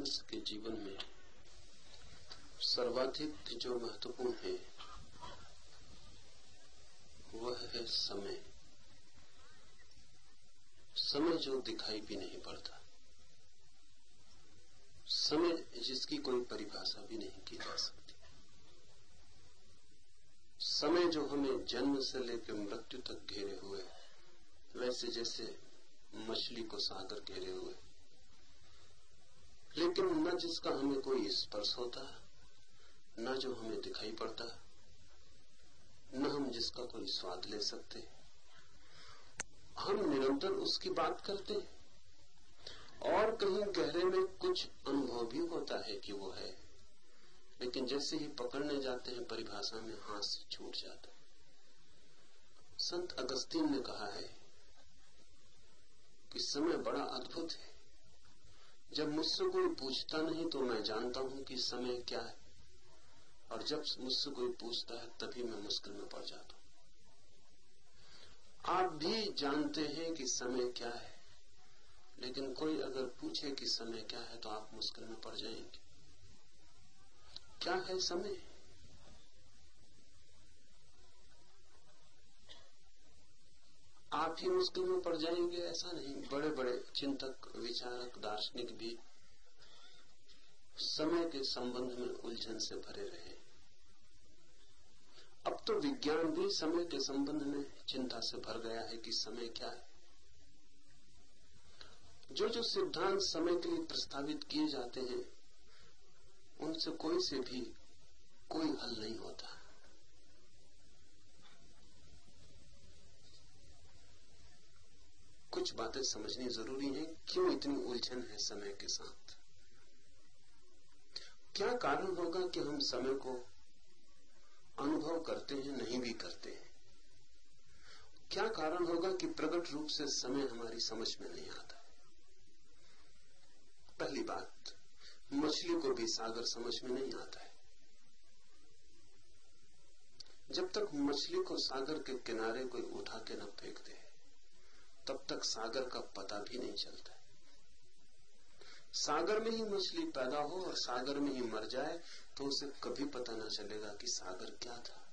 मनुष्य के जीवन में सर्वाधिक जो महत्वपूर्ण है, वह है समय। समय जो दिखाई भी नहीं पड़ता। समय जिसकी कोई परिभाषा भी नहीं की जा सकती। समय जो हमें जन्म से लेकर मृत्यु तक घेरे हुए, वैसे जैसे मछली को सागर घेरे हुए। लेकिन न जिसका हमें कोई स्पर्श होता, न जो हमें दिखाई पड़ता, न हम जिसका कोई स्वाद ले सकते। हम निरंतर उसकी बात करते और कहीं गहरे में कुछ अनुभव भी होता है कि वो है। लेकिन जैसे ही पकड़ने जाते हैं, परिभाषा में हाथ से छूट जाता संत अगस्तीन ने कहा है कि समय बड़ा अद्भुत है। जब मुझसे कोई पूछता नहीं तो मैं जानता हूँ कि समय क्या है। और जब मुझसे कोई पूछता है, तभी मैं मुश्किल में पड़ जाता हूँ। आप भी जानते हैं कि समय क्या है, लेकिन कोई अगर पूछे कि समय क्या है तो आप मुश्किल में पड़ जाएँगे। क्या है समय? आप ही मुश्किल में पड़ जाएँगे, ऐसा नहीं। बड़े बड़े चिंतक, विचारक, दार्शनिक भी समय के संबंध में उलझन से भरे रहे। अब तो विज्ञान भी समय के संबंध में चिंता से भर गया है कि समय क्या है। जो जो सिद्धांत समय के लिए प्रस्तावित किए जाते हैं, उनसे कोई से भी कोई हल नहीं होता। कुछ बातें समझनी ज़रूरी है। क्यों इतनी उलझन है समय के साथ? क्या कारण होगा कि हम समय को अनुभव करते हैं, नहीं भी करते हैं? क्या कारण होगा कि प्रकट रूप से समय हमारी समझ में नहीं आता? पहली बात, मछली को भी सागर समझ में नहीं आता है। जब तक मछली को सागर के किनारे कोई उठा के न फेंक दे तब तक सागर का पता भी नहीं चलता सागर में ही मछली पैदा हो और सागर में ही मर जाए तो उसे कभी पता ना चलेगा कि सागर क्या था।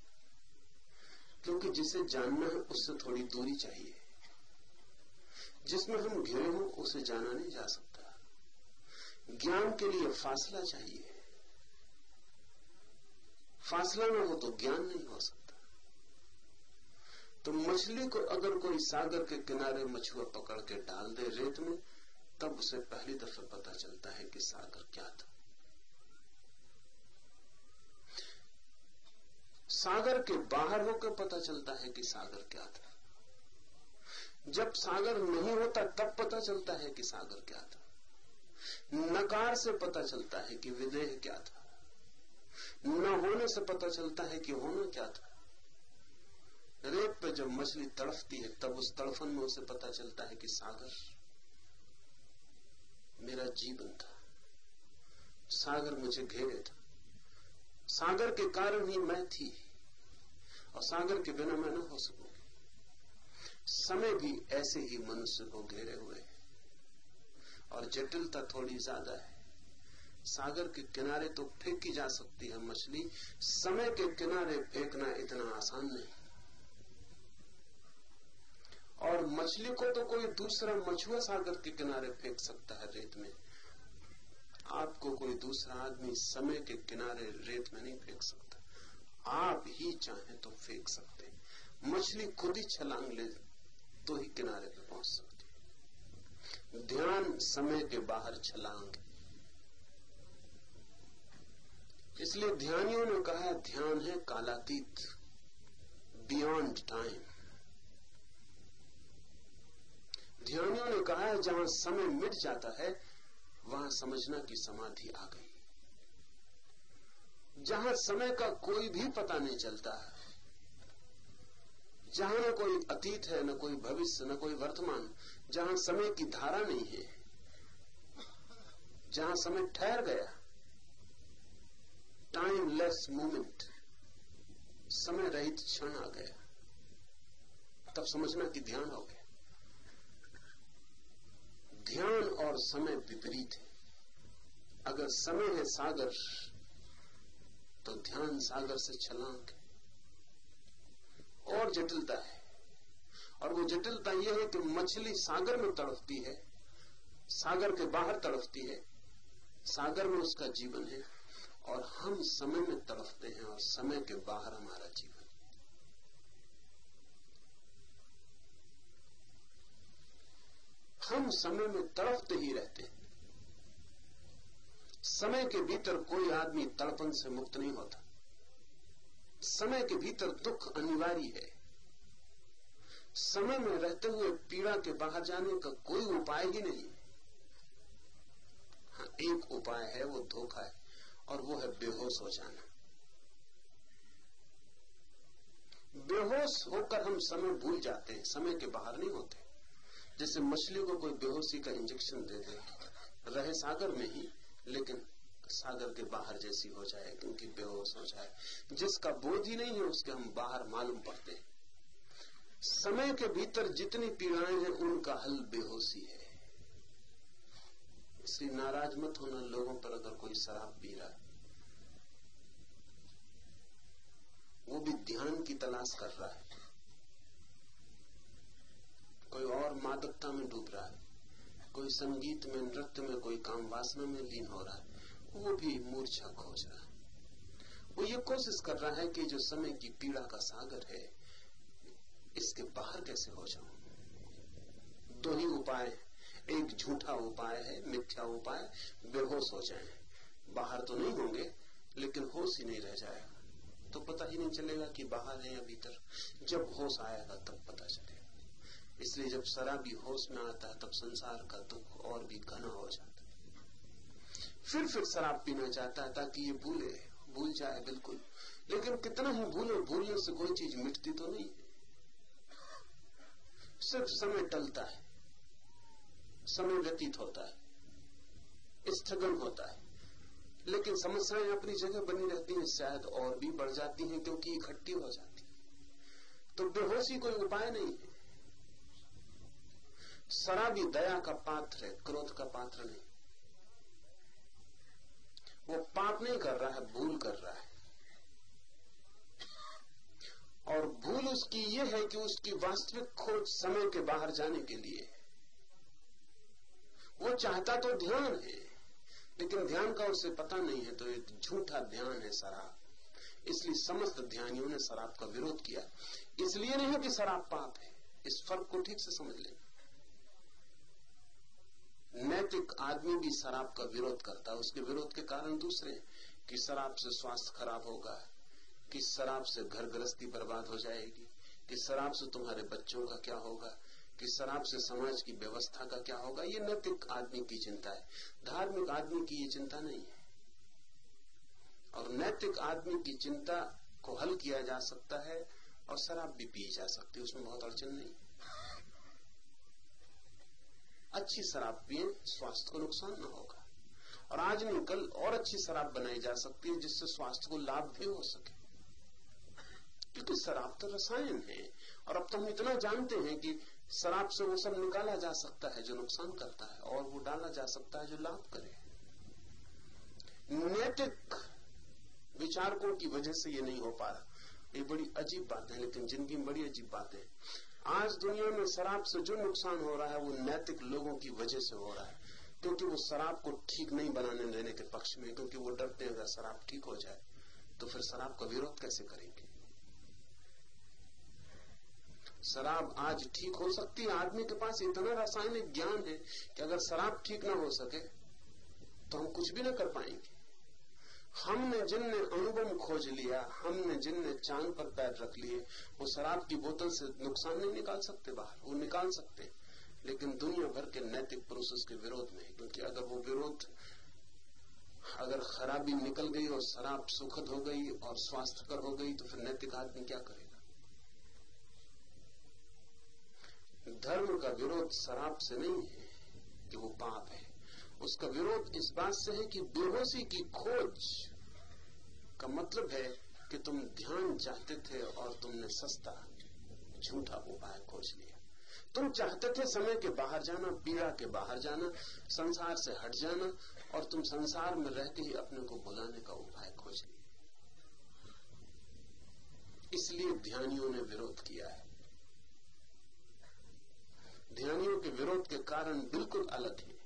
क्योंकि जिसे जानना है, उससे थोड़ी दूरी चाहिए। जिसमें हम घिरे हो, उसे जाना नहीं जा सकता। ज्ञान के लिए फासला चाहिए। फासला ना हो तो ज्ञान नहीं हो सकता। तो मछली को अगर कोई सागर के किनारे मछुआ पकड़ के डाल दे रेत में, तब उसे पहली दफे पता चलता है कि सागर क्या था। सागर के बाहर होकर पता चलता है कि सागर क्या था। जब सागर नहीं होता, तब पता चलता है कि सागर क्या था। नकार से पता चलता है कि विदेह क्या था। न होने से पता चलता है कि होना क्या था। रेत पे जब मछली तड़फती है, तब उस तड़फन में उसे पता चलता है कि सागर मेरा जीवन था। सागर मुझे घेरे था। सागर के कारण ही मैं थी और सागर के बिना मैं न हो सकूँगी। समय भी ऐसे ही मनुष्य को घेरे हुए है और जटिलता थोड़ी ज़्यादा है। सागर के किनारे तो फेंकी जा सकती है मछली। समय के किनारे फेंकना इतना आसान नहीं। और मछली को तो कोई दूसरा मछुआ सागर के किनारे फेंक सकता है रेत में। आपको कोई दूसरा आदमी समय के किनारे रेत में नहीं फेंक सकता। आप ही चाहे तो फेंक सकते हैं। मछली खुद ही छलांग ले तो ही किनारे पे पहुँच सकती ध्यान समय के बाहर छलांग। इसलिए ध्यानियों ने कहा, ध्यान है कालातीत बियॉन्ड टाइम ध्यानियों ने कहा है, जहाँ समय मिट जाता है, वहाँ समझना की समाधि आ गई। जहाँ समय का कोई भी पता नहीं चलता है जहाँ न कोई अतीत है, न कोई भविष्य, न कोई वर्तमान, जहाँ समय की धारा नहीं है, जहाँ समय ठहर गया टाइम लेस मोमेंट समय रहित क्षण आ गया। तब समझना कि ध्यान हो गया। ध्यान और समय विपरीत है। अगर समय है सागर तो ध्यान सागर से छलांग है। और जटिलता है। और वो जटिलता यह है कि मछली सागर में तड़फती है, सागर के बाहर तड़फती है, सागर में उसका जीवन है, और हम समय में तड़फते हैं और समय के बाहर हमारा जीवन हम समय में तड़पते ही रहते हैं। समय के भीतर कोई आदमी तड़पन से मुक्त नहीं होता। समय के भीतर दुख अनिवार्य है। समय में रहते हुए पीड़ा के बाहर जाने का कोई उपाय ही नहीं। हाँ एक उपाय है, वो धोखा है, और वो है बेहोश हो जाना। बेहोश होकर हम समय भूल जाते हैं, समय के बाहर नहीं होते। जैसे मछली को कोई बेहोशी का इंजेक्शन दे दे। रहे सागर में ही, लेकिन सागर के बाहर जैसी हो जाए, क्योंकि बेहोश हो जाए। जिसका बोझ ही नहीं है, उसके हम बाहर मालूम पड़ते हैं। समय के भीतर जितनी पीड़ाएँ हैं, उनका हल बेहोशी है। इसलिए नाराज़ मत होना, लोगों पर अगर कोई शराब पी रहा है, वो भी ध्यान की तलाश कर रहा है। कोई और मादकता में डूब रहा है, कोई संगीत में, नृत्य में, कोई काम वासना में लीन हो रहा है, वो भी मूर्छा खोज रहा है। वो ये कोशिश कर रहा है कि जो समय की पीड़ा का सागर है, इसके बाहर कैसे हो जाऊँ? दो ही उपाय एक झूठा उपाय है, मिथ्या उपाय, बेहोश हो जाए। बाहर तो नहीं होंगे, लेकिन होश ही नहीं रह जाएगा। तो पता ही नहीं चलेगा कि बाहर है या भीतर। जब होश आएगा, तब पता चलेगा। इसलिए जब शराबी होश में आता है, तब संसार का दुख और भी घना हो जाता फिर फिर शराब पीना चाहता है ताकि ये भूले, भूल जाए बिल्कुल। लेकिन कितना ही भूले, भूलने से कोई चीज़ मिटती तो नहीं। सिर्फ़ समय टलता है, समय व्यतीत होता है, स्थगन होता है। लेकिन समस्याएँ अपनी जगह बनी रहती हैं, शायद और भी बढ़ जाती हैं, क्योंकि इकट्ठी हो जाती है। तो बेहोशी कोई उपाय नहीं है। शराबी दया का पात्र है, क्रोध का पात्र नहीं। वो पाप नहीं कर रहा है, भूल कर रहा है। और भूल उसकी ये है कि उसकी वास्तविक खोज समय के बाहर जाने के लिए। वो चाहता तो ध्यान है, लेकिन ध्यान का उसे पता नहीं है तो एक झूठा ध्यान है शराब। इसलिए समस्त ध्यानियों ने शराब का विरोध किया। इसलिए नहीं कि शराब पाप है, इस फ़र्क को ठीक से समझ लेना नैतिक आदमी भी शराब का विरोध करता है, उसके विरोध के कारण दूसरे कि शराब से स्वास्थ्य खराब होगा, कि शराब से घर गृहस्थी बर्बाद हो जाएगी, कि शराब से तुम्हारे बच्चों का क्या होगा, कि शराब से समाज की व्यवस्था का क्या होगा, ये नैतिक आदमी की चिंता है। धार्मिक आदमी की ये चिंता नहीं है। और नैतिक आदमी की चिंता को हल किया जा सकता है और शराब भी पी जा सकती है, उसमें बहुत अड़चन नहीं। अच्छी शराब पिए, स्वास्थ्य को नुकसान न होगा। और आज नहीं, कल और अच्छी शराब बनाई जा सकती है, जिससे स्वास्थ्य को लाभ भी हो सके। क्योंकि शराब तो रसायन है, और अब तो हम इतना जानते हैं कि शराब से वो सब निकाला जा सकता है जो नुकसान करता है, और वो डाला जा सकता है जो लाभ करे। नैतिक विचारकों की वजह से ये नहीं हो पा रहा। ये बड़ी अजीब बात है, लेकिन ज़िंदगी में बड़ी अजीब बात है। आज दुनिया में शराब से जो नुकसान हो रहा है, वो नैतिक लोगों की वजह से हो रहा है, क्योंकि वो शराब को ठीक नहीं बनाने देने के पक्ष में, क्योंकि वो डरते हैं, अगर शराब ठीक हो जाए तो फिर शराब का विरोध कैसे करेंगे? शराब आज ठीक हो सकती है, आदमी के पास इतना रासायनिक ज्ञान है कि अगर शराब ठीक ना हो सके तो हम कुछ भी ना कर पाएँगे। हमने जिनने अनुभव खोज लिया, हमने जिनने चाँद पर पैर रख लिए, वो शराब की बोतल से नुकसान नहीं निकाल सकते बाहर, वो निकाल सकते लेकिन दुनिया भर के नैतिक प्रोसेस के विरोध में क्योंकि अगर वो विरोध, अगर खराबी निकल गई और शराब सुखद हो गई और स्वास्थ्यकर हो गई तो फिर नैतिक आदमी क्या करेगा? धर्म का विरोध शराब से नहीं है कि वो पाप है। उसका विरोध इस बात से है कि बेहोशी की खोज का मतलब है कि तुम ध्यान चाहते थे और तुमने सस्ता, झूठा उपाय खोज लिया। तुम चाहते थे समय के बाहर जाना, पीड़ा के बाहर जाना, संसार से हट जाना और तुम संसार में रहते ही अपने को बुलाने का उपाय खोज लिया। इसलिए ध्यानियों ने विरोध किया है। ध्यानियों के विरोध के कारण बिल्कुल अलग है।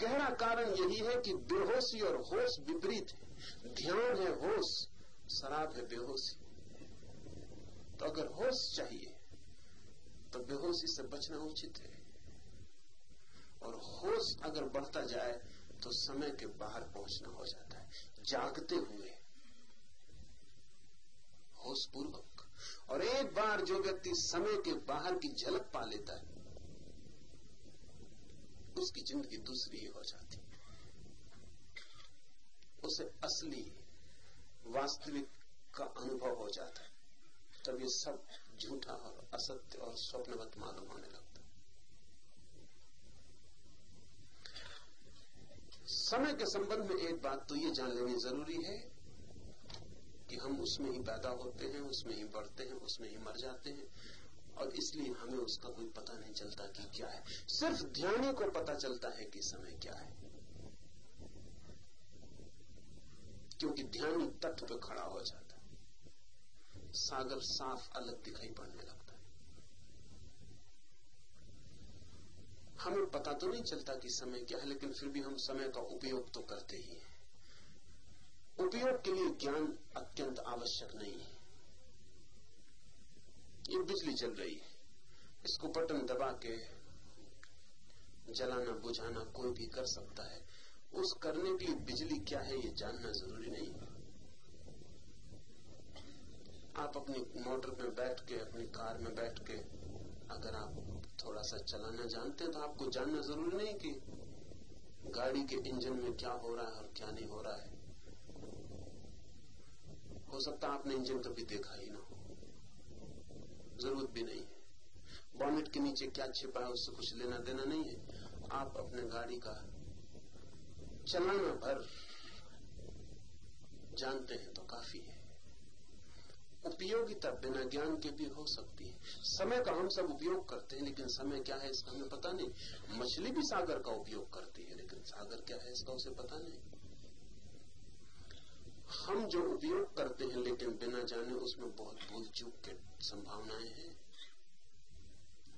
गहरा कारण यही है कि बेहोशी और होश विपरीत है। ध्यान है, होश, शराब है, बेहोशी। तो अगर होश चाहिए तो बेहोशी से बचना उचित है। और होश अगर बढ़ता जाए तो समय के बाहर पहुँचना हो जाता है। जागते हुए होश पूर्वक और एक बार जो व्यक्ति समय के बाहर की झलक पा लेता है उसकी ज़िंदगी दूसरी ही हो जाती उसे असली, वास्तविक का अनुभव हो जाता है। तब ये सब झूठा और असत्य और स्वप्नवत मालूम होने लगता समय के संबंध में एक बात तो ये जान लेनी ज़रूरी है कि हम उसमें ही पैदा होते हैं, उसमें ही बढ़ते हैं, उसमें ही मर जाते हैं। और इसलिए हमें उसका कोई पता नहीं चलता कि क्या है। सिर्फ़ ध्यानी को पता चलता है कि समय क्या है। क्योंकि ध्यानी तत्व पर खड़ा हो जाता है। सागर साफ़ अलग दिखाई पड़ने लगता है। हमें पता तो नहीं चलता कि समय क्या है, लेकिन फिर भी हम समय का उपयोग तो करते ही हैं। उपयोग के लिए ज्ञान अत्यंत आवश्यक नहीं है। ये बिजली चल रही है। इसको बटन दबा के जलाना, बुझाना कोई भी कर सकता है। उस करने के लिए बिजली क्या है, ये जानना ज़रूरी नहीं। आप अपनी मोटर में बैठ के, अपनी कार में बैठ के अगर आप थोड़ा सा चलाना जानते हैं तो आपको जानना ज़रूरी नहीं कि गाड़ी के इंजन में क्या हो रहा है और क्या नहीं हो रहा है। हो सकता आपने इंजन कभी देखा ही ना ज़रूरत भी नहीं है। बॉनेट के नीचे क्या छिपा है, उससे कुछ लेना देना नहीं है। आप अपने गाड़ी का चलाना भर जानते हैं तो काफ़ी है। उपयोगिता बिना ज्ञान के भी हो सकती है। समय का हम सब उपयोग करते हैं, लेकिन समय क्या है इसका हमें पता नहीं। मछली भी सागर का उपयोग करती है, लेकिन सागर क्या है इसका उसे पता नहीं। हम जो उपयोग करते हैं, लेकिन बिना जाने उसमें बहुत भूल चूक के संभावनाएँ हैं।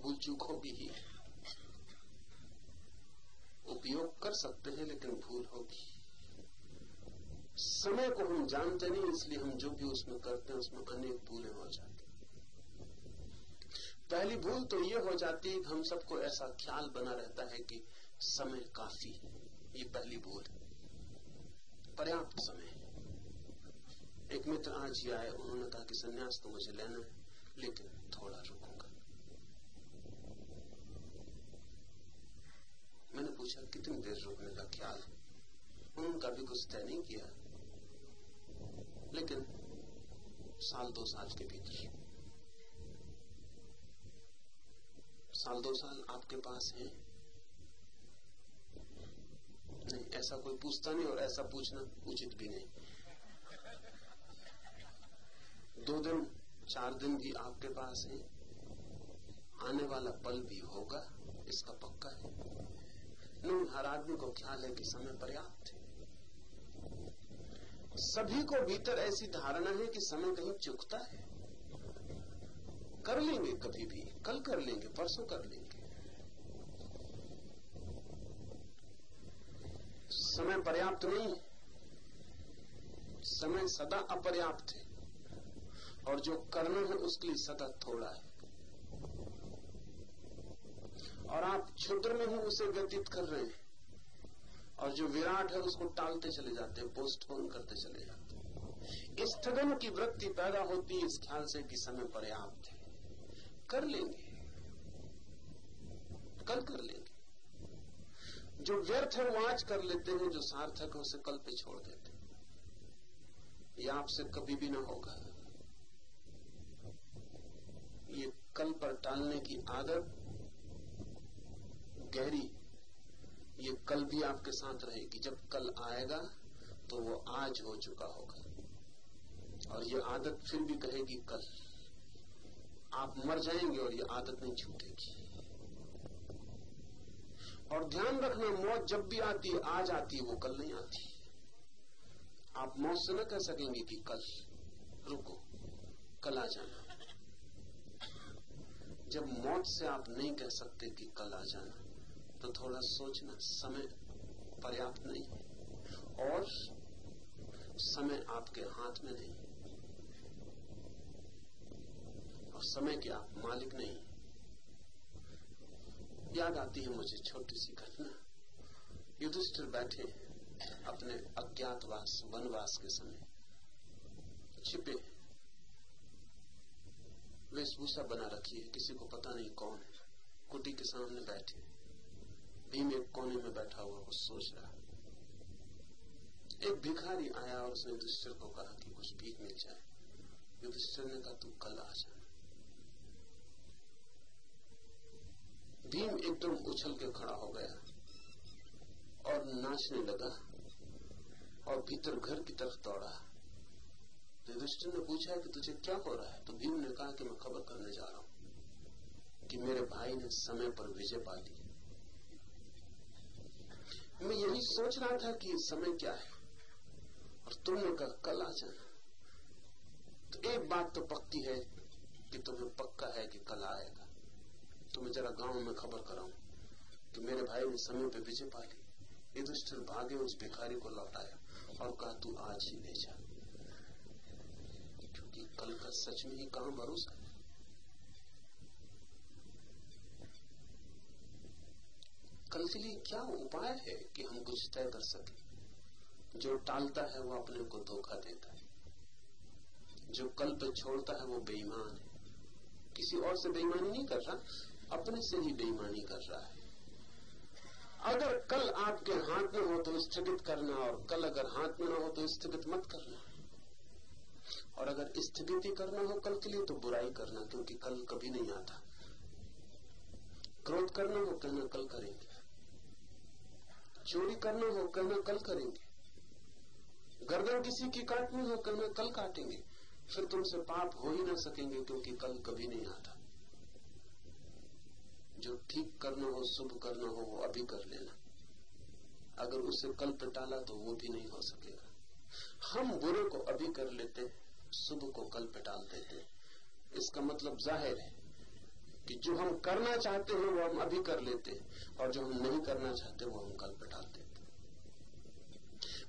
भूल चूक होगी ही उपयोग कर सकते हैं, लेकिन भूल होगी। समय को हम जानते नहीं, इसलिए हम जो भी उसमें करते हैं, उसमें अनेक भूलें हो जाती पहली भूल तो ये हो जाती है कि हम सबको ऐसा ख्याल बना रहता है कि समय काफ़ी है। ये पहली भूल है। पर्याप्त समय है। एक मित्र आज ही आए, उन्होंने कहा कि सन्यास तो मुझे लेना है। लेकिन थोड़ा रुकूँगा मैंने पूछा कितनी देर रुकने का ख्याल है उनका भी कुछ तय नहीं किया लेकिन साल दो साल के भीतर साल दो साल आपके पास है नहीं ऐसा कोई पूछता नहीं और ऐसा पूछना उचित भी नहीं दो दिन चार दिन भी आपके पास है। आने वाला पल भी होगा, इसका पक्का है। नहीं हर आदमी को ख्याल है कि समय पर्याप्त है। सभी को भीतर ऐसी धारणा है कि समय कहीं चुकता है। कर लेंगे कभी भी, कल कर लेंगे, परसों कर लेंगे। समय पर्याप्त नहीं है। समय सदा अपर्याप्त है। और जो करना है उसके लिए सदा थोड़ा है। और आप क्षुद्र में ही उसे व्यतीत कर रहे हैं। और जो विराट है उसको टालते चले जाते हैं पोस्टपोन करते चले जाते हैं। स्थगन की वृत्ति पैदा होती है, इस ख्याल से कि समय पर्याप्त है। कर लेंगे। कल कर लेंगे। जो व्यर्थ है वो आज कर लेते हैं, जो सार्थक है उसे कल पे छोड़ देते हैं। ये आपसे कभी भी ना होगा। ये कल पर टालने की आदत, गहरी, ये कल भी आपके साथ रहेगी। जब कल आएगा तो वो आज हो चुका होगा। और ये आदत फिर भी कहेगी कल। आप मर जाएँगे और ये आदत नहीं छूटेगी। और ध्यान रखना, मौत जब भी आती है, आज आती है, वो कल नहीं आती आप मौत से न कह सकेंगे कि कल, रुको, कल आ जाना। जब मौत से आप नहीं कह सकते कि कल आ जाना तो थोड़ा सोचना, समय पर्याप्त नहीं और समय आपके हाथ में नहीं। और समय के आप मालिक नहीं। याद आती है मुझे छोटी सी घटना। युधिष्ठिर बैठे अपने अज्ञातवास वनवास के समय। छिपे वेशभूषा बना रखी है। किसी को पता नहीं कौन है। कुटी के सामने बैठे। भीम एक कोने में बैठा हुआ कुछ सोच रहा। एक भिखारी आया और उसने युधिष्ठिर को कहा कि कुछ भीख मिल जाए। युधिष्ठिर ने कहा, तू कल आ जाना भीम एकदम उछल के खड़ा हो गया और नाचने लगा और भीतर घर की तरफ़ दौड़ा। युधिष्ठिर ने पूछा कि तुझे क्या हो रहा है? तो भीम ने कहा कि मैं खबर करने जा रहा हूँ कि मेरे भाई ने समय पर विजय पा ली। मैं यही सोच रहा था कि समय क्या है और तुमने कहा, कल आ जाना। तो एक बात तो पक्की है कि तुम्हें पक्का है कि कल आएगा। तुम्हें जरा गाँव में खबर कराऊं कि मेरे भाई ने समय पे विजय पा ली। युधिष्ठिर भागे उस भिखारी को लौटाया और कहा, तू आज ही ले जा। सच में ही कहाँ भरोसा? है कल के लिए क्या उपाय है कि हम कुछ तय कर सके? जो टालता है वो अपने को धोखा देता है। जो कल पे छोड़ता है वो बेईमान है। किसी और से बेईमानी नहीं कर रहा, अपने से ही बेईमानी कर रहा है। अगर कल आपके हाथ में हो तो स्थगित करना, और कल अगर हाथ में ना हो तो स्थगित मत करना। और अगर स्थगिति करना हो कल के लिए तो बुराई करना, क्योंकि कल कभी नहीं आता। क्रोध करना हो, कहना कल करेंगे। चोरी करना हो, कहना कल करेंगे। गर्दन किसी की काटनी हो, कहना कल काटेंगे। फिर तुमसे पाप हो ही ना सकेंगे, क्योंकि कल कभी नहीं आता। जो ठीक करना हो, शुभ करना हो, वो अभी कर लेना। अगर उसे कल पे तो वो भी नहीं हो सकेगा। हम बुरे को अभी कर लेते शुभ को कल पे टाल देते इसका मतलब ज़ाहिर है कि जो हम करना चाहते हैं, वो हम अभी कर लेते और जो हम नहीं करना चाहते, वो हम कल पे टाल देते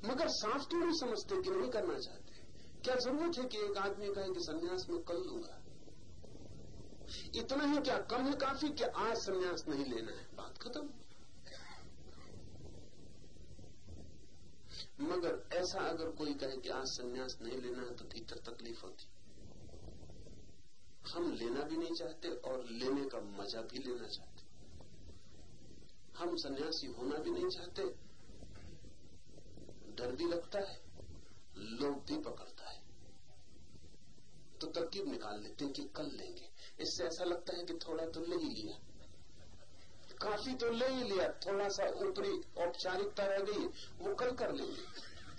मगर साफ़ तो नहीं समझते कि नहीं करना चाहते? क्या ज़रूरत है कि एक आदमी कहे कि संन्यास में कल लूँगा? इतना ही क्या, कम है काफ़ी कि आज संन्यास नहीं लेना है। बात खत्म। मगर ऐसा अगर कोई कहे कि आज संन्यास नहीं लेना है तो भीतर तकलीफ़ होती। हम लेना भी नहीं चाहते और लेने का मज़ा भी लेना चाहते। हम सन्यासी होना भी नहीं चाहते। डर भी लगता है, लोभ भी पकड़ता है। तो तरकीब निकाल लेते हैं कि कल लेंगे। इससे ऐसा लगता है कि थोड़ा तो ले ही लिया। काफ़ी तो ले ही लिया थोड़ा सा ऊपरी औपचारिकता रह गई वो कल कर लेंगे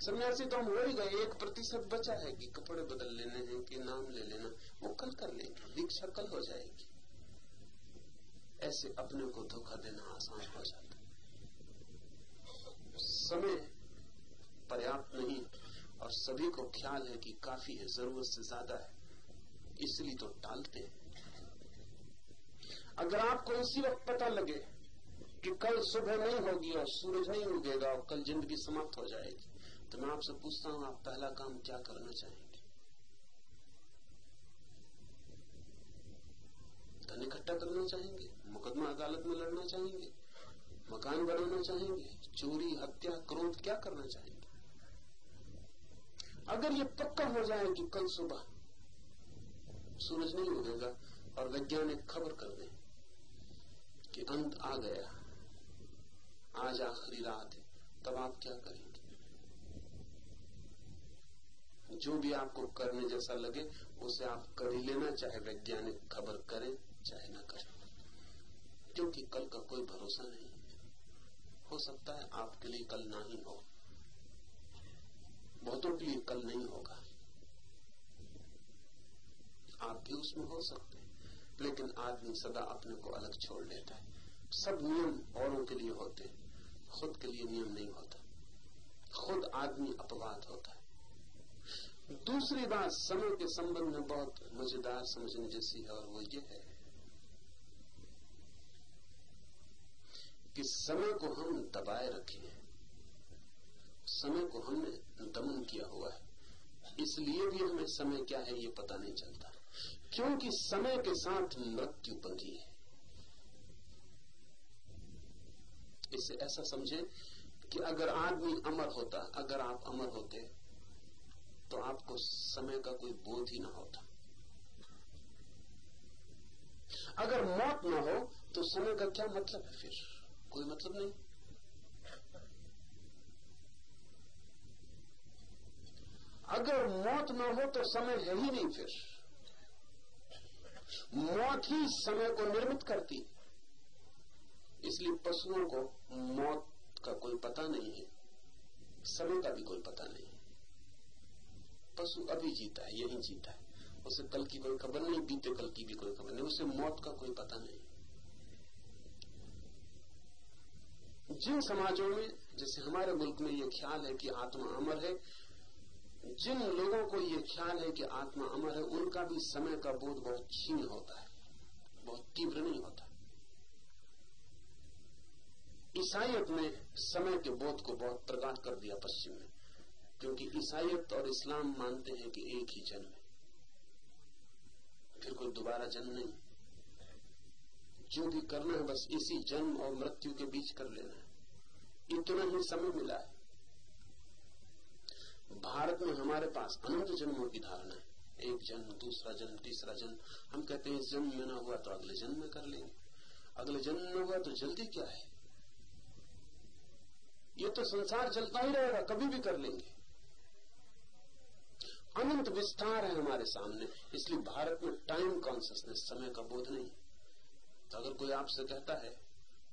सन्यासी तो हम हो ही गए, एक प्रतिशत बचा है कि कपड़े बदल लेने हैं, कि नाम ले लेना वो कल कर लेंगे दीक्षा कल हो जाएगी। ऐसे अपने को धोखा देना आसान हो जाता समय पर्याप्त नहीं, और सभी को ख्याल है कि काफ़ी है, ज़रूरत से ज़्यादा है, इसलिए तो टालते हैं। अगर आपको इसी वक्त पता लगे कि कल सुबह नहीं होगी और सूरज नहीं उगेगा और कल ज़िंदगी समाप्त हो जाएगी तो मैं आपसे पूछता हूँ, आप पहला काम क्या करना चाहेंगे? धन इकट्ठा करना चाहेंगे? मुकदमा अदालत में लड़ना चाहेंगे? मकान बनाना चाहेंगे? चोरी, हत्या, क्रोध क्या करना चाहेंगे? अगर ये पक्का हो जाए कि कल सुबह सूरज नहीं उगेगा और वैज्ञानिक खबर कर दें कि अंत आ गया। आज आखिरी रात है। तब आप क्या करेंगे? जो भी आपको करने जैसा लगे, उसे आप कर ही लेना, चाहे वैज्ञानिक खबर करें, चाहे न करें। क्योंकि कल का कोई भरोसा नहीं हो। सकता है आपके लिए कल ना ही हो। बहुतों के लिए कल नहीं होगा। आप भी उसमें हो सकते हैं। लेकिन आदमी सदा अपने को अलग छोड़ लेता है। सब नियम औरों के लिए होते हैं। खुद के लिए नियम नहीं होता। खुद आदमी अपवाद होता है। दूसरी बात, समय के संबंध में बहुत मज़ेदार समझने जैसी है, और वो ये है कि समय को हम दबाए रखे। हैं समय को हमने दमन किया हुआ है। इसलिए भी हमें समय क्या है, ये पता नहीं चलता। क्योंकि समय के साथ मृत्यु बंधी है। इसे ऐसा समझे कि अगर आदमी अमर होता, अगर आप अमर होते तो आपको समय का कोई बोध ही ना होता। अगर मौत ना हो तो समय का क्या मतलब है फिर? कोई मतलब नहीं। अगर मौत न हो तो समय है ही नहीं फिर। मौत ही समय को निर्मित करती। इसलिए पशुओं को मौत का कोई पता नहीं है समय का भी कोई पता नहीं है। पशु अभी जीता है, यही जीता है। उसे कल की कोई खबर नहीं, बीते कल की भी कोई खबर नहीं, उसे मौत का कोई पता नहीं जिन समाजों में, जैसे हमारे मुल्क में ये ख्याल है कि आत्मा अमर है, जिन लोगों को ये ख्याल है कि आत्मा अमर है, उनका भी समय का बोध बहुत क्षीण होता है, बहुत तीव्र नहीं होता। ईसाइत ने समय के बोध को बहुत प्रगाट कर दिया पश्चिम में, क्योंकि ईसाइत और इस्लाम मानते हैं कि एक ही जन्म है। फिर कोई दोबारा जन्म नहीं। जो भी करना है, बस इसी जन्म और मृत्यु के बीच कर लेना है। इतना ही समय मिला है। भारत में हमारे पास अनंत जन्मों की धारणा है। एक जन्म, दूसरा जन्म, तीसरा जन्म। हम कहते हैं इस जन्म में ना हुआ तो अगले जन्म में कर लेंगे। अगले जन्म में हुआ तो जल्दी क्या है? ये तो संसार चलता ही रहेगा कभी भी कर लेंगे। अनंत विस्तार है हमारे सामने इसलिए भारत में टाइम कॉन्सियसनेस समय का बोध नहीं। तो अगर कोई आपसे कहता है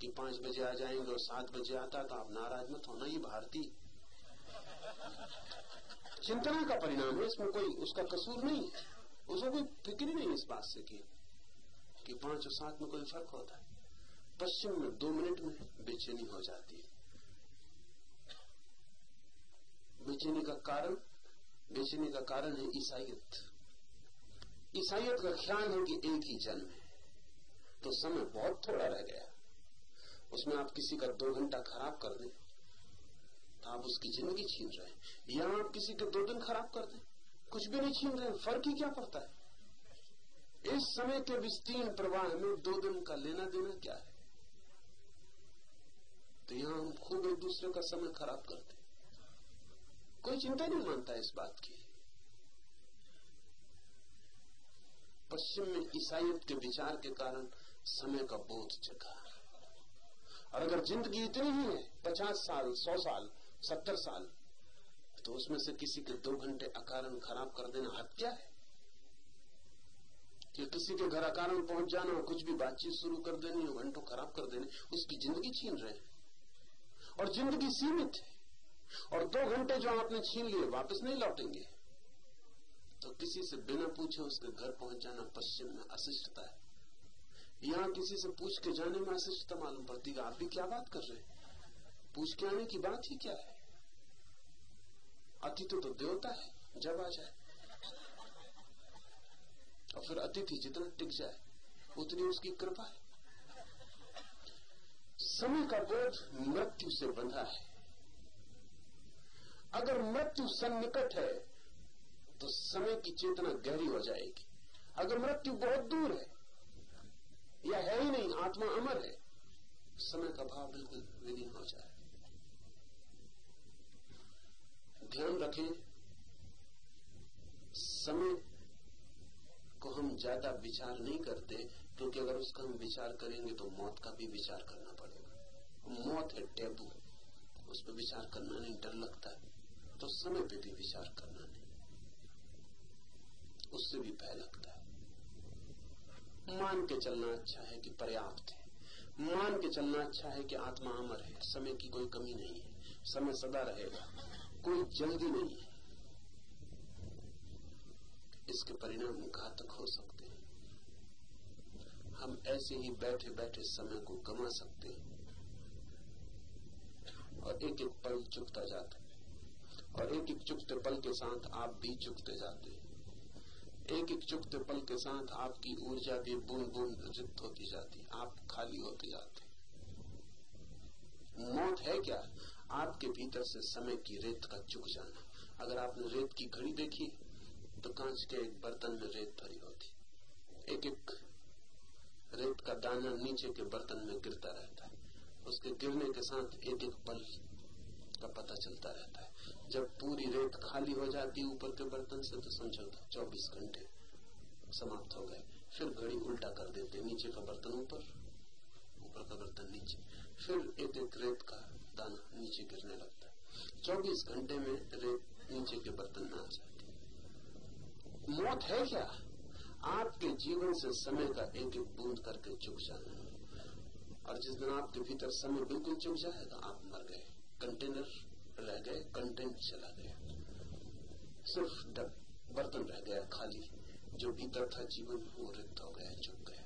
कि पाँच बजे आ जाएँगे और सात बजे आता तो आप नाराज़ मत होना ही भारतीय। चिंतना का परिणाम है इसमें कोई उसका कसूर नहीं है। उसको कोई फ़िक्र नहीं इस बात से कि, कि पाँच और सात में कोई फ़र्क होता है। पश्चिम में दो मिनट में बेचैनी हो जाती है। बेचैनी का कारण, बेचैनी का कारण है ईसाइत ईसाइत का ख्याल है कि एक ही जन्म है। तो समय बहुत थोड़ा रह गया। उसमें आप किसी का दो घंटा खराब कर दें तो आप उसकी ज़िंदगी छीन रहे हैं। या आप किसी के दो दिन खराब कर दें, कुछ भी नहीं छीन रहे फ़र्क ही क्या पड़ता है? इस समय के विस्तीर्ण प्रवाह में दो दिन का लेना देना क्या है? तो यहाँ हम खूब एक दूसरे का समय खराब करते कोई चिंता नहीं मानता इस बात की। पश्चिम में ईसाइत के विचार के कारण समय का बोध जगा। और अगर ज़िंदगी इतनी ही है, पचास साल, सौ साल, सत्तर साल तो उसमें से किसी के दो घंटे अकारण खराब कर देना हत्या है? कि किसी के घर अकारण पहुँच जाना और कुछ भी बातचीत शुरू कर देनी हो घंटों खराब कर देने, उसकी ज़िंदगी छीन रहे और ज़िंदगी सीमित है। और दो घंटे जो आपने छीन लिए, वापस नहीं लौटेंगे। तो किसी से बिना पूछे उसके घर पहुँच जाना पश्चिम में अशिष्टता है। यहाँ किसी से पूछ के जाने में अशिष्टता मालूम पड़ती है। आप भी क्या बात कर रहे हैं? पूछ के आने की बात ही क्या है? अतिथि तो देवता है, जब आ जाए। और फिर अतिथि जितना टिक जाए, उतनी उसकी कृपा है। समय का बोध मृत्यु से बंधा है। अगर मृत्यु सन्निकट है तो समय की चेतना गहरी हो जाएगी। अगर मृत्यु बहुत दूर है, या है ही नहीं, आत्मा अमर है, समय का भाव बिल्कुल विलीन हो जाए। ध्यान रखें, समय को हम ज़्यादा विचार नहीं करते, क्योंकि अगर उसका हम विचार करेंगे तो मौत का भी विचार करना पड़ेगा। मौत है टेबू उस पर विचार करना नहीं, डर लगता है। तो समय पे भी विचार करना नहीं। उससे भी भय लगता है। मान के चलना अच्छा है कि पर्याप्त है। मान के चलना अच्छा है कि आत्मा अमर है। समय की कोई कमी नहीं है। समय सदा रहेगा। कोई जल्दी नहीं है। इसके परिणाम घातक हो सकते हैं। हम ऐसे ही बैठे बैठे समय को गमा सकते हैं। और एक एक पल चुकता जाता और एक एक चुकते पल के साथ आप भी चुकते जाते एक एक चुकते पल के साथ आपकी ऊर्जा भी बूंद बूंद रिक्त होती जाती आप खाली होते जाते मौत है क्या? आपके भीतर से समय की रेत का चुक जाना। अगर आपने रेत की घड़ी देखी तो कांच के एक बर्तन में रेत भरी होती। एक एक रेत का दाना नीचे के बर्तन में गिरता रहता है। उसके गिरने के साथ एक एक पल का पता चलता रहता है। जब पूरी रेत खाली हो जाती ऊपर के बर्तन से तो समझौता चौबीस घंटे समाप्त हो गए। फिर घड़ी उल्टा कर देते, नीचे का बर्तन ऊपर ऊपर का बर्तन नीचे। फिर एक एक रेत का दाना नीचे गिरने लगता। चौबीस घंटे में रेत नीचे के बर्तन में आ जाती। मौत है क्या? आपके जीवन से समय का एक एक बूंद करके चुक जाना। और जिस दिन आपके भीतर समय बिल्कुल चुक जाएगा, आप मर गए। कंटेनर रह गए कंटेंट चला गया। सिर्फ़ बर्तन रह गया, खाली। जो भीतर था, जीवन वो रिक्त हो गया चुप गया।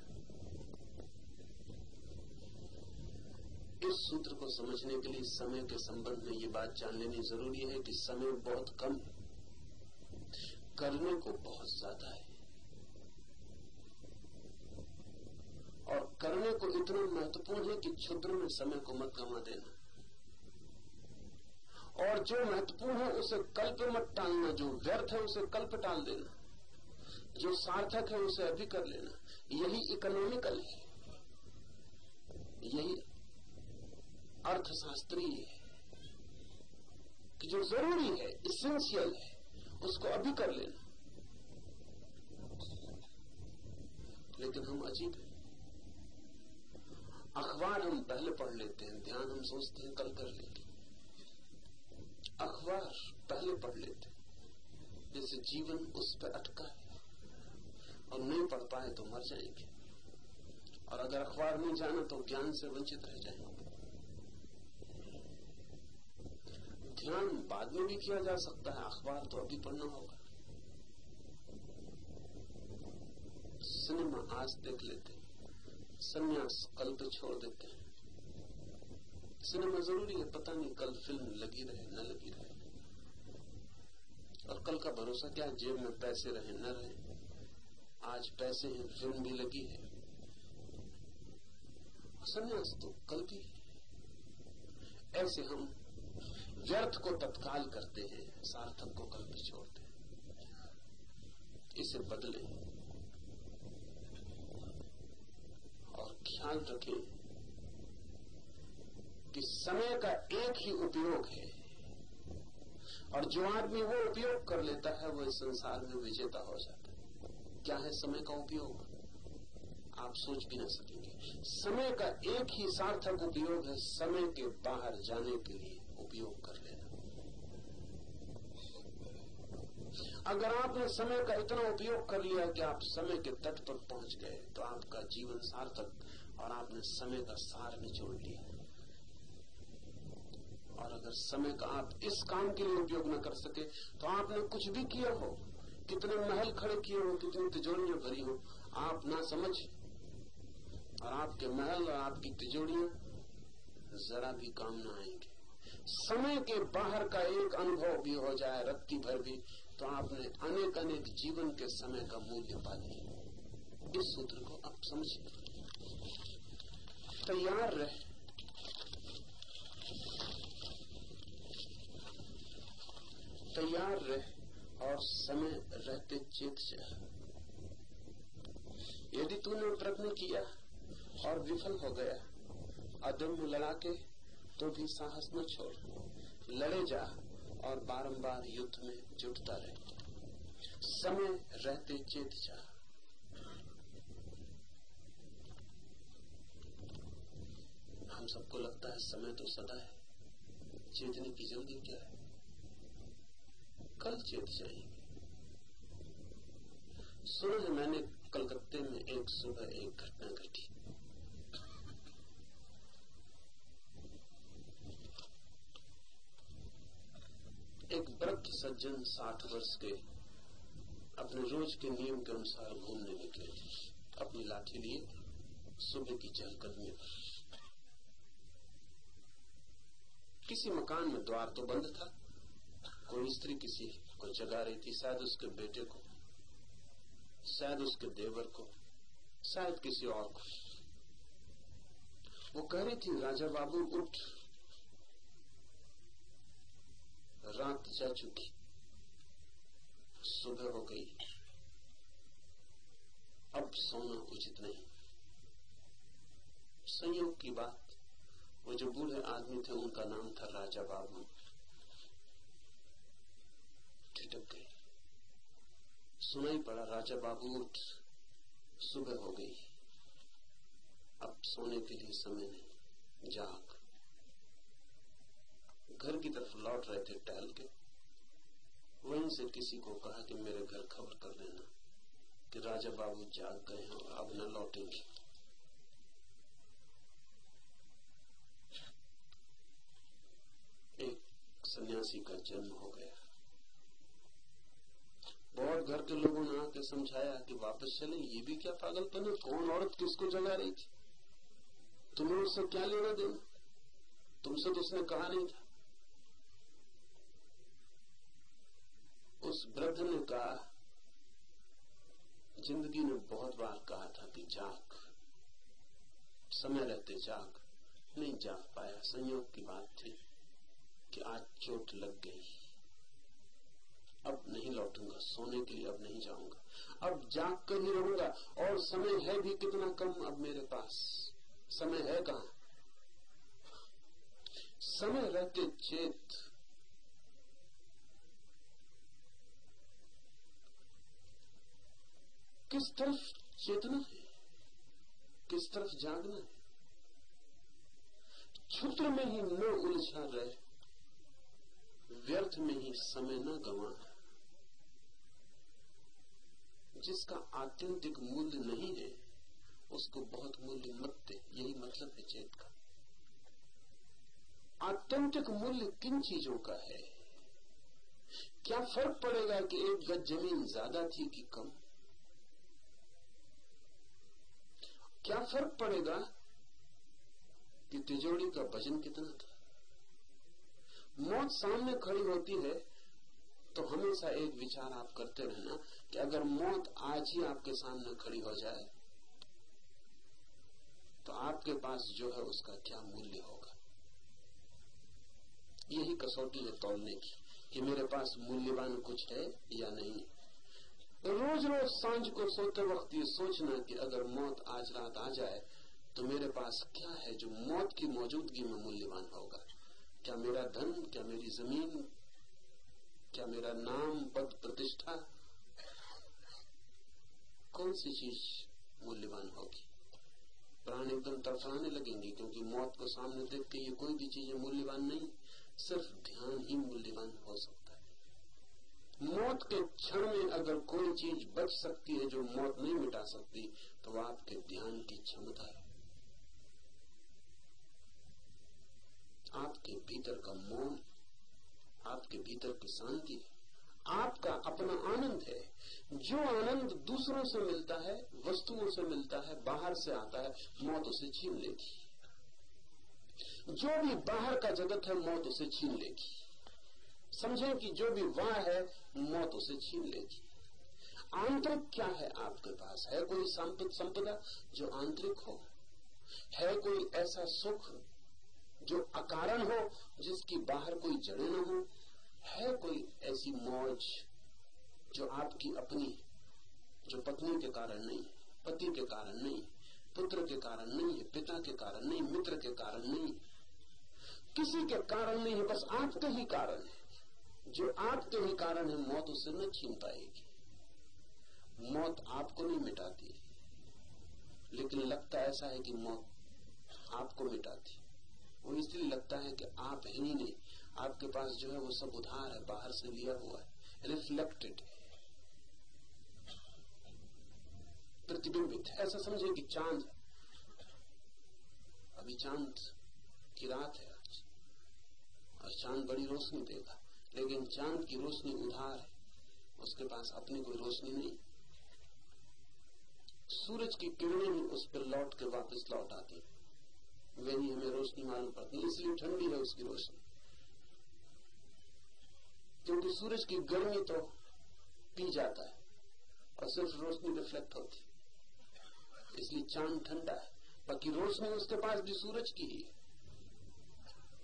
इस सूत्र को समझने के लिए समय के संबंध में ये बात जान लेनी ज़रूरी है कि समय बहुत कम, करने को बहुत ज़्यादा है। और करने को इतना महत्वपूर्ण है कि क्षुद्र में समय को मत गंवा देना। और जो महत्वपूर्ण है, उसे कल्प मत टालना, जो व्यर्थ है, उसे कल्प टाल देना। जो सार्थक है, उसे अभी कर लेना। यही इकोनॉमिकल है। यही अर्थशास्त्रीय है। कि जो ज़रूरी है इसेंशियल है, उसको अभी कर लेना। लेकिन हम अजीब हैं। अखबार हम पहले पढ़ लेते हैं, ध्यान हम सोचते हैं, कल कर लेंगे अखबार पहले पढ़ लेते जैसे जीवन उस पर अटका है और नहीं पढ़ पाए तो मर जाएँगे। और अगर अखबार नहीं जाना तो ज्ञान से वंचित रह जाएँगे। ध्यान बाद में भी किया जा सकता है, अखबार तो अभी पढ़ना होगा। सिनेमा आज देख लेते संन्यास कल पे छोड़ देते हैं। सिनेमा ज़रूरी है, पता नहीं कल फ़िल्म लगी रहे, न लगी रहे। और कल का भरोसा क्या जेब में पैसे रहे, न रहे। आज पैसे हैं, फ़िल्म भी लगी है। संन्यास तो कल भी ऐसे हम व्यर्थ को तत्काल करते हैं, सार्थक को कल भी छोड़ते हैं। इसे बदले। और ख्याल रखें कि समय का एक ही उपयोग है। और जो आदमी वो उपयोग कर लेता है, वो इस संसार में विजेता हो जाता है। क्या है समय का उपयोग? आप सोच भी ना सकेंगे। समय का एक ही सार्थक उपयोग है, समय के बाहर जाने के लिए उपयोग कर लेना। अगर आपने समय का इतना उपयोग कर लिया कि आप समय के तट पर पहुँच गए तो आपका जीवन सार्थक और आपने समय का सार निचोड़ लिया। और अगर समय का आप इस काम के लिए उपयोग न कर सके तो आपने कुछ भी किया हो, कितने महल खड़े किए हो कितनी तिजोरियाँ भरी हो, आप ना समझ। और आपके महल और आपकी तिजोरियाँ जरा भी काम न आएँगे। समय के बाहर का एक अनुभव भी हो जाए, रत्ती भर भी तो आपने अनेक अनेक जीवन के समय का मूल्य पा लिया इस सूत्र को आप समझिए। तैयार रहे। तैयार रहे और समय रहते चेत जा यदि तूने प्रयत्न किया और विफल हो गया अदम्य लड़ा के तो भी साहस न छोड़, लड़े जा और बारंबार युद्ध में जुटता रहे। समय रहते चेत जा। हम सबको लगता है समय तो सदा है। चेतने की जल्दी क्या है? कल चेत जाएँगे है मैंने कलकत्ते में एक सुबह एक घटना घटी। एक वृद्ध सज्जन साठ वर्ष के अपने रोज के नियम के अनुसार घूमने निकले। अपनी लाठी लिए सुबह की चहलकदमी किसी मकान में द्वार तो बंद था। कोई स्त्री किसी को जगा रही थी, शायद उसके बेटे को, शायद उसके देवर को, शायद किसी और को। वो कह रही थी, राजा बाबू, उठ। रात जा चुकी। सुबह हो गई। अब सोना उचित नहीं। संयोग की बात। वो जो बूढ़े आदमी थे, उनका नाम था राजा बाबू। ठिठक गई सुनाई पड़ा, राजा बाबू उठ, सुबह हो गई। अब सोने के लिए समय नहीं, जाग। घर की तरफ़ लौट रहे थे टहल के। वहीं से किसी को कहा कि मेरे घर खबर कर देना कि राजा बाबू जाग गए हैं और अब न लौटेंगे। एक सन्यासी का जन्म हो गया। बहुत घर के लोगों ने आके समझाया कि वापस चले, ये भी क्या पागलपन है? कौन औरत किसको जगा रही थी? तुम्हें उससे क्या लेना देना? तुमसे तो उसने कहा नहीं था। उस वृद्ध ने कहा, ज़िंदगी ने बहुत बार कहा था कि जाग। समय रहते जाग। नहीं जाग पाया। संयोग की बात थी कि आज चोट लग गई। अब नहीं लौटूँगा, सोने के लिए अब नहीं जाऊँगा। अब जाग कर ही रहूँगा, और समय है भी कितना कम अब मेरे पास। समय है कहा? समय रहते चेत। किस तरफ़ चेतना है? किस तरफ़ जागना है? क्षुद्र में ही न उलझा रहे, व्यर्थ में ही समय न गवा जिसका आत्यंतिक मूल्य नहीं है, उसको बहुत मूल्य मत दे यही मतलब है चेत का। आत्यंतिक मूल्य किन चीज़ों का है? क्या फ़र्क पड़ेगा कि एक गज ज़मीन ज़्यादा थी कि कम? क्या फ़र्क पड़ेगा कि तिजोड़ी का वज़न कितना था? मौत सामने खड़ी होती है तो हमेशा एक विचार आप करते रहना कि अगर मौत आज ही आपके सामने खड़ी हो जाए तो आपके पास जो है उसका क्या मूल्य होगा? यही कसौटी है तोड़ने की, कि मेरे पास मूल्यवान कुछ है या नहीं। रोज रोज साँझ को सोते वक्त ये सोचना कि अगर मौत आज रात आ जाए तो मेरे पास क्या है जो मौत की मौजूदगी में मूल्यवान होगा? क्या मेरा धन, क्या मेरी ज़मीन क्या मेरा नाम पद प्रतिष्ठा? कौन सी चीज़ मूल्यवान होगी? प्राण एकदम तरफाने लगेंगे, क्योंकि मौत को सामने देख के ये कोई भी चीज़ मूल्यवान नहीं, सिर्फ़ ध्यान ही मूल्यवान हो सकता है। मौत के क्षण में अगर कोई चीज़ बच सकती है जो मौत नहीं मिटा सकती तो आपके ध्यान की क्षमता है। आपके भीतर का मौन आपके भीतर की शांति आपका अपना आनंद है। जो आनंद दूसरों से मिलता है, वस्तुओं से मिलता है, बाहर से आता है, मौत उसे छीन लेगी जो भी बाहर का जगत है, मौत उसे छीन लेगी समझें कि जो भी वाह है, मौत उसे छीन लेगी आंतरिक क्या है आपके पास? है कोई संपदा जो आंतरिक हो? है कोई ऐसा सुख जो अकारण हो, जिसकी बाहर कोई जड़े न हो, है कोई ऐसी मौज जो आपकी अपनी, जो पत्नी के कारण नहीं, पति के कारण नहीं, पुत्र के कारण नहीं है पिता के कारण नहीं, मित्र के कारण नहीं। किसी के कारण नहीं है, बस आपके ही कारण है। जो आपके ही कारण है, मौत उसे न छीन पाएगी। मौत आपको नहीं मिटाती। लेकिन लगता ऐसा है कि मौत आपको मिटाती। इसलिए लगता है कि आप है ही नहीं। आपके पास जो है वो सब उधार है, बाहर से लिया हुआ है। रिफ्लेक्टेड है प्रतिबिंबित। ऐसा समझे कि चाँद, अभी चाँद की रात है आज, और चाँद बड़ी रोशनी देगा। लेकिन चाँद की रोशनी उधार है। उसके पास अपनी कोई रोशनी नहीं। सूरज की किरणें ही उस पर लौट के वापस लौट आती वही हमें रोशनी मालूम पड़ती है, इसलिए ठंडी है उसकी रोशनी। क्योंकि सूरज की गर्मी तो पी जाता है, और सिर्फ़ रोशनी रिफ्लेक्ट होती इसलिए चाँद ठंडा है। बाकी रोशनी उसके पास भी सूरज की ही है।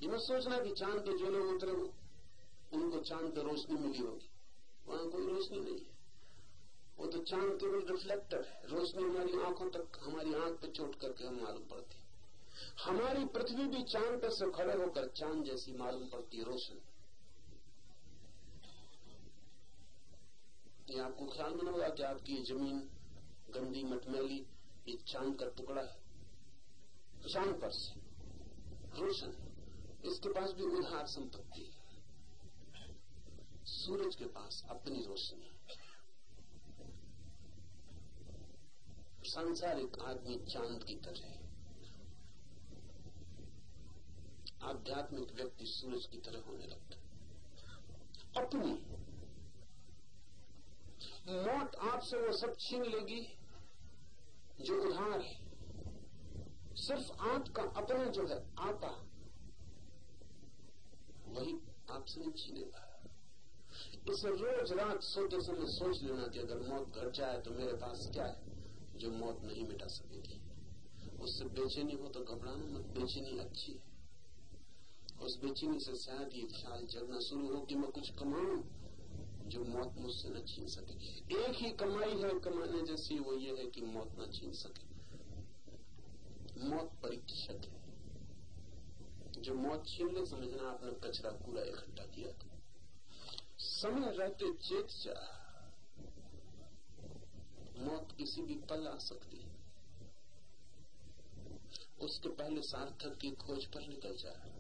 ये मत सोचना कि चाँद के जो लोग उतरे उनको चाँद पे रोशनी मिली होगी। वहाँ कोई रोशनी नहीं है। वो तो चाँद केवल रिफ्लेक्टर है। रोशनी हमारी आँखों तक, हमारी आँख पे चोट करके हम मालूम पड़ती हमारी पृथ्वी भी चाँद पर से खड़े होकर चाँद जैसी मालूम पड़ती रोशन। ये आपको ख्याल में होगा कि आपकी ये ज़मीन गंदी मटमैली, ये चाँद का टुकड़ा है। चाँद पर से रोशन, इसके पास भी उधार संपत्ति है। सूरज के पास अपनी रोशनी सांसारिक आदमी चाँद की तरह है आध्यात्मिक व्यक्ति सूरज की तरह होने लगता अपनी मौत आपसे वो सब छीन लेगी जो उधार है। सिर्फ़ आपका अपना जो है आपा वही आपसे नहीं छीनेगा। इसे रोज रात सोते समय सोच लेना कि अगर मौत घट जाए तो मेरे पास क्या है जो मौत नहीं मिटा सकेगी। उससे बेचैनी हो तो घबराना मत, बेचैनी अच्छी है। उस बेचैनी से शायद ये ख्याल चलना शुरू हो कि मैं कुछ कमाऊं जो मौत मुझसे न छीन सके। एक ही कमाई है कमाने जैसी वो ये है कि मौत न छीन सके। मौत परीक्षक है। जो मौत छीन ले समझना आपने कचरा पूरा इकट्ठा किया था। समय रहते चेत जा। मौत किसी भी पल आ सकती है। उसके पहले सार्थक की खोज पर निकल जा।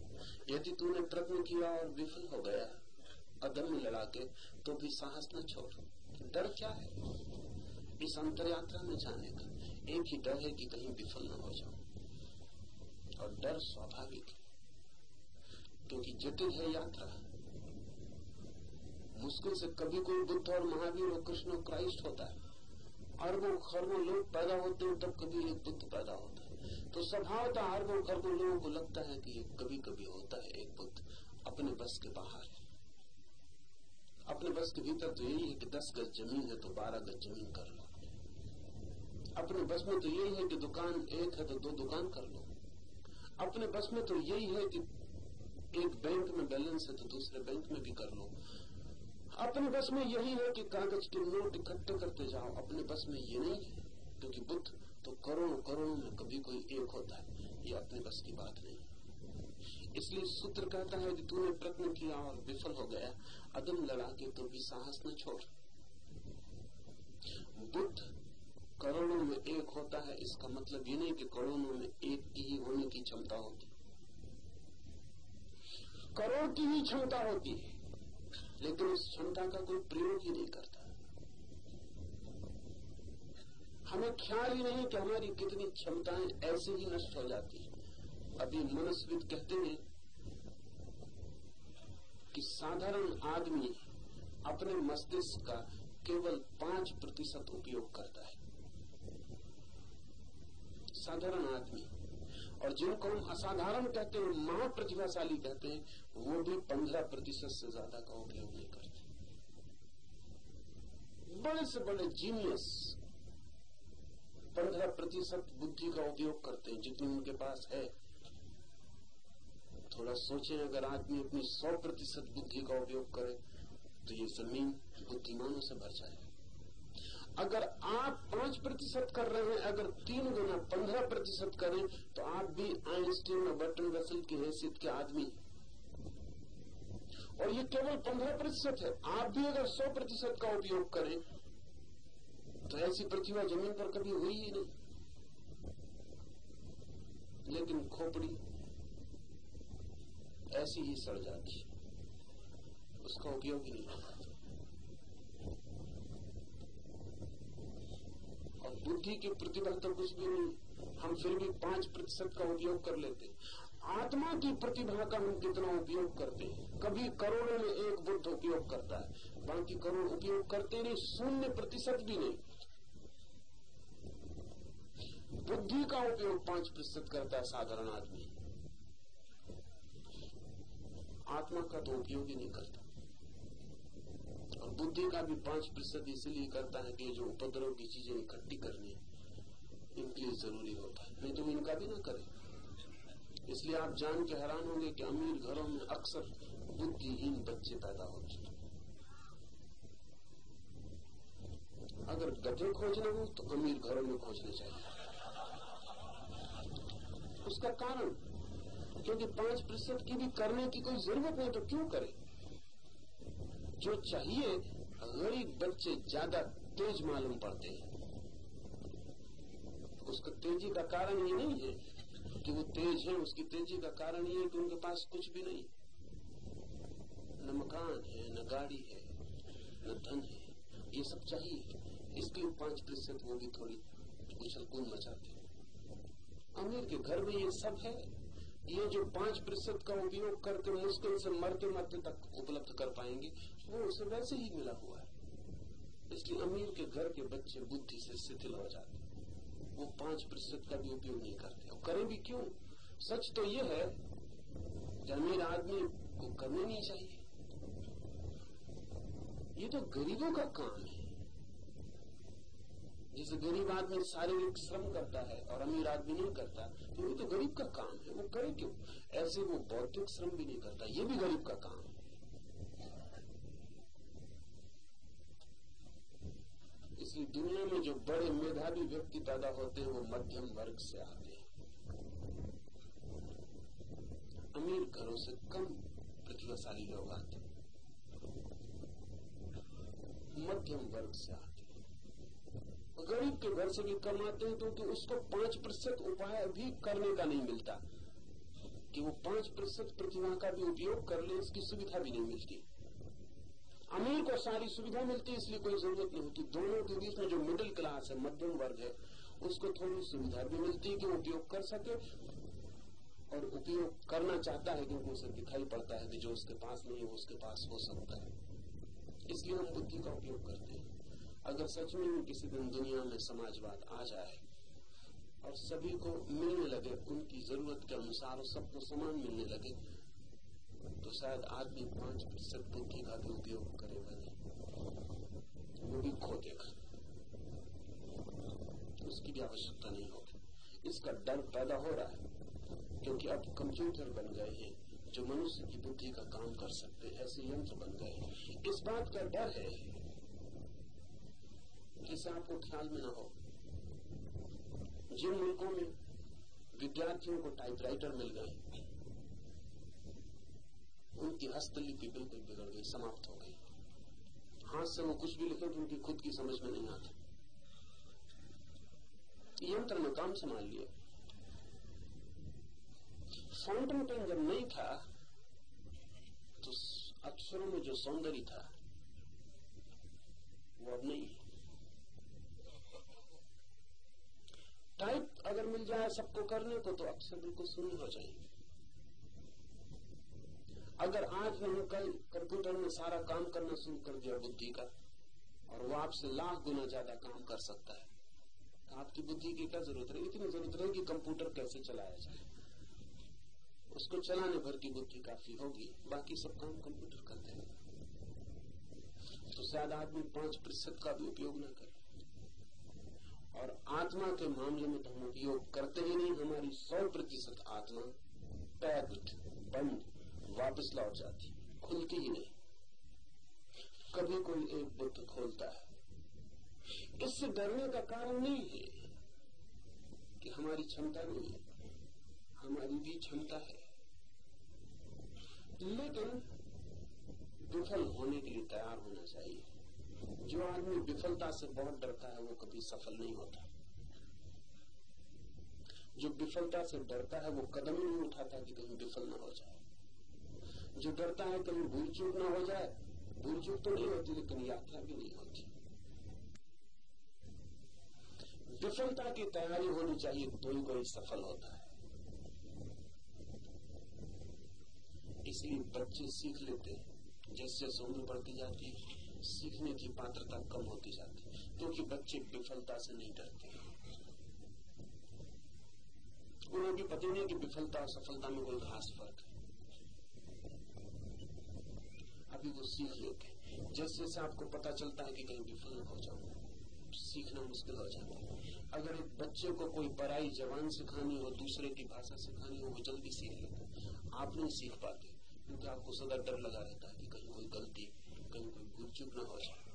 यदि तूने प्रयत्न किया और विफल हो गया अदम लड़ा के तो भी साहस न छोड़। डर क्या है? इस अंतर यात्रा में जाने का एक ही डर है कि कहीं विफल न हो जाओ और डर स्वाभाविक है, क्योंकि जटिल है यात्रा। मुश्किल से कभी कोई बुद्ध और महावीर और कृष्ण क्राइस्ट होता है अरबों खरबों लोग पैदा होते हैं तब कभी एक बुद्ध पैदा होता है। तो स्वभावता अरबों खरबों लोगों को लगता है कि कभी कभी होता है, एक बुद्ध अपने बस के बाहर अपने बस के भीतर तो यही है कि दस गज ज़मीन है तो बारह गज ज़मीन कर लो। अपने बस में तो यही है कि दुकान एक है तो दो दुकान कर लो। अपने बस में तो यही है कि एक बैंक में बैलेंस है तो दूसरे बैंक में भी कर लो। अपने बस में यही है कि कागज़ के नोट इकट्ठे करते जाओ, अपने बस में ये नहीं है, क्योंकि बुद्ध तो करोड़ों करोड़ों में कभी कोई एक होता है। ये अपने बस की बात नहीं इसलिए सूत्र कहता है कि तूने प्रयत्न किया और विफल हो गया। अदम लड़ा के तो भी साहस न छोड़। बुद्ध करोड़ों में एक होता है, इसका मतलब ये नहीं कि करोड़ों में एक की ही होने की क्षमता होती। करोड़ की ही क्षमता होती है। लेकिन उस क्षमता का कोई प्रयोग ही नहीं करता। हमें ख्याल ही नहीं कि हमारी कितनी क्षमताएँ ऐसे ही नष्ट हो जाती अभी मनस्विद कहते हैं कि साधारण आदमी अपने मस्तिष्क का केवल पाँच प्रतिशत उपयोग करता है। साधारण आदमी। और जिनको हम असाधारण कहते हैं, महाप्रतिभाशाली कहते हैं, वो भी पंद्रह प्रतिशत से ज़्यादा का उपयोग नहीं करते। बड़े से बड़े जीनियस पंद्रह प्रतिशत बुद्धि का उपयोग करते हैं, जितनी उनके पास है। थोड़ा सोचे, अगर आदमी अपनी सौ प्रतिशत बुद्धि का उपयोग करे तो ये ज़मीन बुद्धिमानों से भर जाए। अगर आप पाँच प्रतिशत कर रहे हैं, अगर तीन गुना पंद्रह प्रतिशत करें तो आप भी आइंस्टीन और बटन रसल की हैसियत के आदमी और ये केवल पंद्रह प्रतिशत है। आप भी अगर सौ प्रतिशत का उपयोग करें तो ऐसी प्रतिभा ज़मीन पर कभी हुई ही नहीं। लेकिन खोपड़ी ऐसी ही सड़ जाती उसका उपयोग ही नहीं और बुद्धि की प्रतिभा तो कुछ भी नहीं, हम फिर भी पाँच प्रतिशत का उपयोग कर लेते आत्मा की प्रतिभा का हम कितना उपयोग करते हैं? कभी करोड़ों में एक बुद्ध उपयोग करता है। बाकी करोड़ उपयोग करते नहीं, शून्य प्रतिशत भी नहीं। बुद्धि का उपयोग पाँच प्रतिशत करता है साधारण आदमी। आत्मा का तो उपयोग ही नहीं करता। और बुद्धि का भी पाँच प्रतिशत इसलिए करता है कि जो उपद्रव की चीज़ें इकट्ठी करनी इनके लिए ज़रूरी होता है। नहीं तो इनका भी ना करे। इसलिए आप जान के हैरान होंगे कि अमीर घरों में अक्सर बुद्धिहीन बच्चे पैदा होते अगर गधे खोजना हो तो अमीर घरों में खोजने चाहिए। उसका कारण? क्योंकि पाँच प्रतिशत की भी करने की कोई ज़रूरत नहीं तो क्यों करे? जो चाहिए, गरीब बच्चे ज़्यादा तेज मालूम पड़ते हैं। उसका तेज़ी का कारण ये नहीं है कि वो तेज है, उसकी तेज़ी का कारण ये है कि उनके पास कुछ भी नहीं न मकान है, न गाड़ी है, न धन है, ये सब चाहिए। इसलिए पाँच प्रतिशत वो भी थोड़ी उछल कूद मचाते अमीर के घर में ये सब है। ये जो पाँच प्रतिशत का उपयोग करके मुश्किल से मरते मरते तक उपलब्ध कर पाएँगे, वो उसे वैसे ही मिला हुआ है। इसलिए अमीर के घर के बच्चे बुद्धि से शिथिल हो जाते वो पाँच प्रतिशत का भी उपयोग नहीं करते। और करें भी क्यों? सच तो ये है कि अमीर आदमी को करने नहीं चाहिए। ये तो गरीबों का काम है। जैसे गरीब आदमी शारीरिक श्रम करता है और अमीर आदमी नहीं करता तो ये तो गरीब का काम है, वो करे क्यों? ऐसे वो बौद्धिक श्रम भी नहीं करता, ये भी गरीब का काम है। इसलिए दुनिया में जो बड़े मेधावी व्यक्ति पैदा होते हैं, वो मध्यम वर्ग से आते हैं। अमीर घरों से कम प्रतिभाशाली लोग आते हैं। मध्यम वर्ग से आते गरीब के घर से भी कम आते हैं, क्योंकि उसको पाँच प्रतिशत उपाय भी करने का नहीं मिलता। कि वो पाँच प्रतिशत प्रतिभा का भी उपयोग कर ले इसकी सुविधा भी नहीं मिलती। अमीर को सारी सुविधा मिलती है, इसलिए कोई ज़रूरत नहीं होती। दोनों के बीच में जो मिडिल क्लास है, मध्यम वर्ग है, उसको थोड़ी सुविधा भी मिलती है कि उपयोग कर सके। और उपयोग करना चाहता है क्योंकि उसे दिखाई पड़ता है कि जो उसके पास नहीं है उसके पास हो सकता है। इसलिए हम बुद्धि का उपयोग करते हैं। अगर सच में किसी दिन दुनिया में समाजवाद आ जाए और सभी को मिलने लगे, उनकी ज़रूरत के अनुसार सबको समान मिलने लगे तो शायद आदमी पाँच प्रतिशत बुद्धि का भी उपयोग करेगा नहीं। वो भी खो देगा। उसकी भी आवश्यकता नहीं होगी। इसका डर पैदा हो रहा है, क्योंकि अब कंप्यूटर बन गए हैं, जो मनुष्य की बुद्धि का काम कर सकते ऐसे यंत्र बन गए इस बात का डर है जिसे आपको ख्याल में न हो। जिन मुल्कों में विद्यार्थियों को टाइपराइटर मिल गए, उनकी हस्तलिपि बिल्कुल बिगड़ गई, समाप्त हो गई। हाथ से वो कुछ भी लिखे तो उनकी खुद की समझ में नहीं आता। यंत्र ने काम संभाल लिया फाउंटेन पेन जब नहीं था तो अक्षरों में जो सौंदर्य था, वो अब नहीं है। टाइप अगर मिल जाए सबको करने को तो अक्सर बिल्कुल शून्य हो जाएँगे। अगर आज नहीं कल कंप्यूटर में सारा काम करना शुरू कर दिया बुद्धि का, और वो आपसे लाख गुना ज़्यादा काम कर सकता है तो आपकी बुद्धि की क्या ज़रूरत है इतनी ज़रूरत है कि कंप्यूटर कैसे चलाया जाए। उसको चलाने भर की बुद्धि काफ़ी होगी, बाकी सब काम कंप्यूटर कर देगा तो शायद आदमी पाँच प्रतिशत का भी उपयोग न करे। और आत्मा के मामले में तो हम उपयोग करते ही नहीं, हमारी सौ प्रतिशत आत्मा पैक्ड, बंद, वापस लौट जाती, खुलती ही नहीं। कभी कोई एक बुद्ध खोलता है। इससे डरने का कारण नहीं है कि हमारी क्षमता नहीं है, हमारी भी क्षमता है। लेकिन विफल होने के लिए तैयार होना चाहिए। जो आदमी विफलता से बहुत डरता है, वो कभी सफल नहीं होता। जो विफलता से डरता है, वो कदम नहीं उठाता कि कहीं विफल ना हो जाए। जो डरता है, कहीं भूल चूक ना हो जाए। भूल चूक तो नहीं होती, लेकिन यात्रा भी नहीं होती। विफलता की तैयारी होनी चाहिए तो ही कोई सफल होता है। इसलिए बच्चे सीख लेते हैं, जैसे जैसे उम्र बढ़ती जाती है। सीखने की पात्रता कम होती जाती क्योंकि तो बच्चे विफलता से नहीं डरते। उन्हें भी पता नहीं कि विफलता और सफलता में कोई खास फ़र्क है। अभी वो सीख लेते जैसे जैसे आपको पता चलता है कि कहीं विफल हो जाओ, सीखना मुश्किल हो जाता है। अगर एक बच्चे को कोई पराई जवान सिखानी हो, दूसरे की भाषा सिखानी हो, वो जल्दी सीख लेता आप नहीं सीख पाते, क्योंकि आपको सदा डर लगा रहता है कि कहीं कोई गलती, कहीं कोई न हो जाए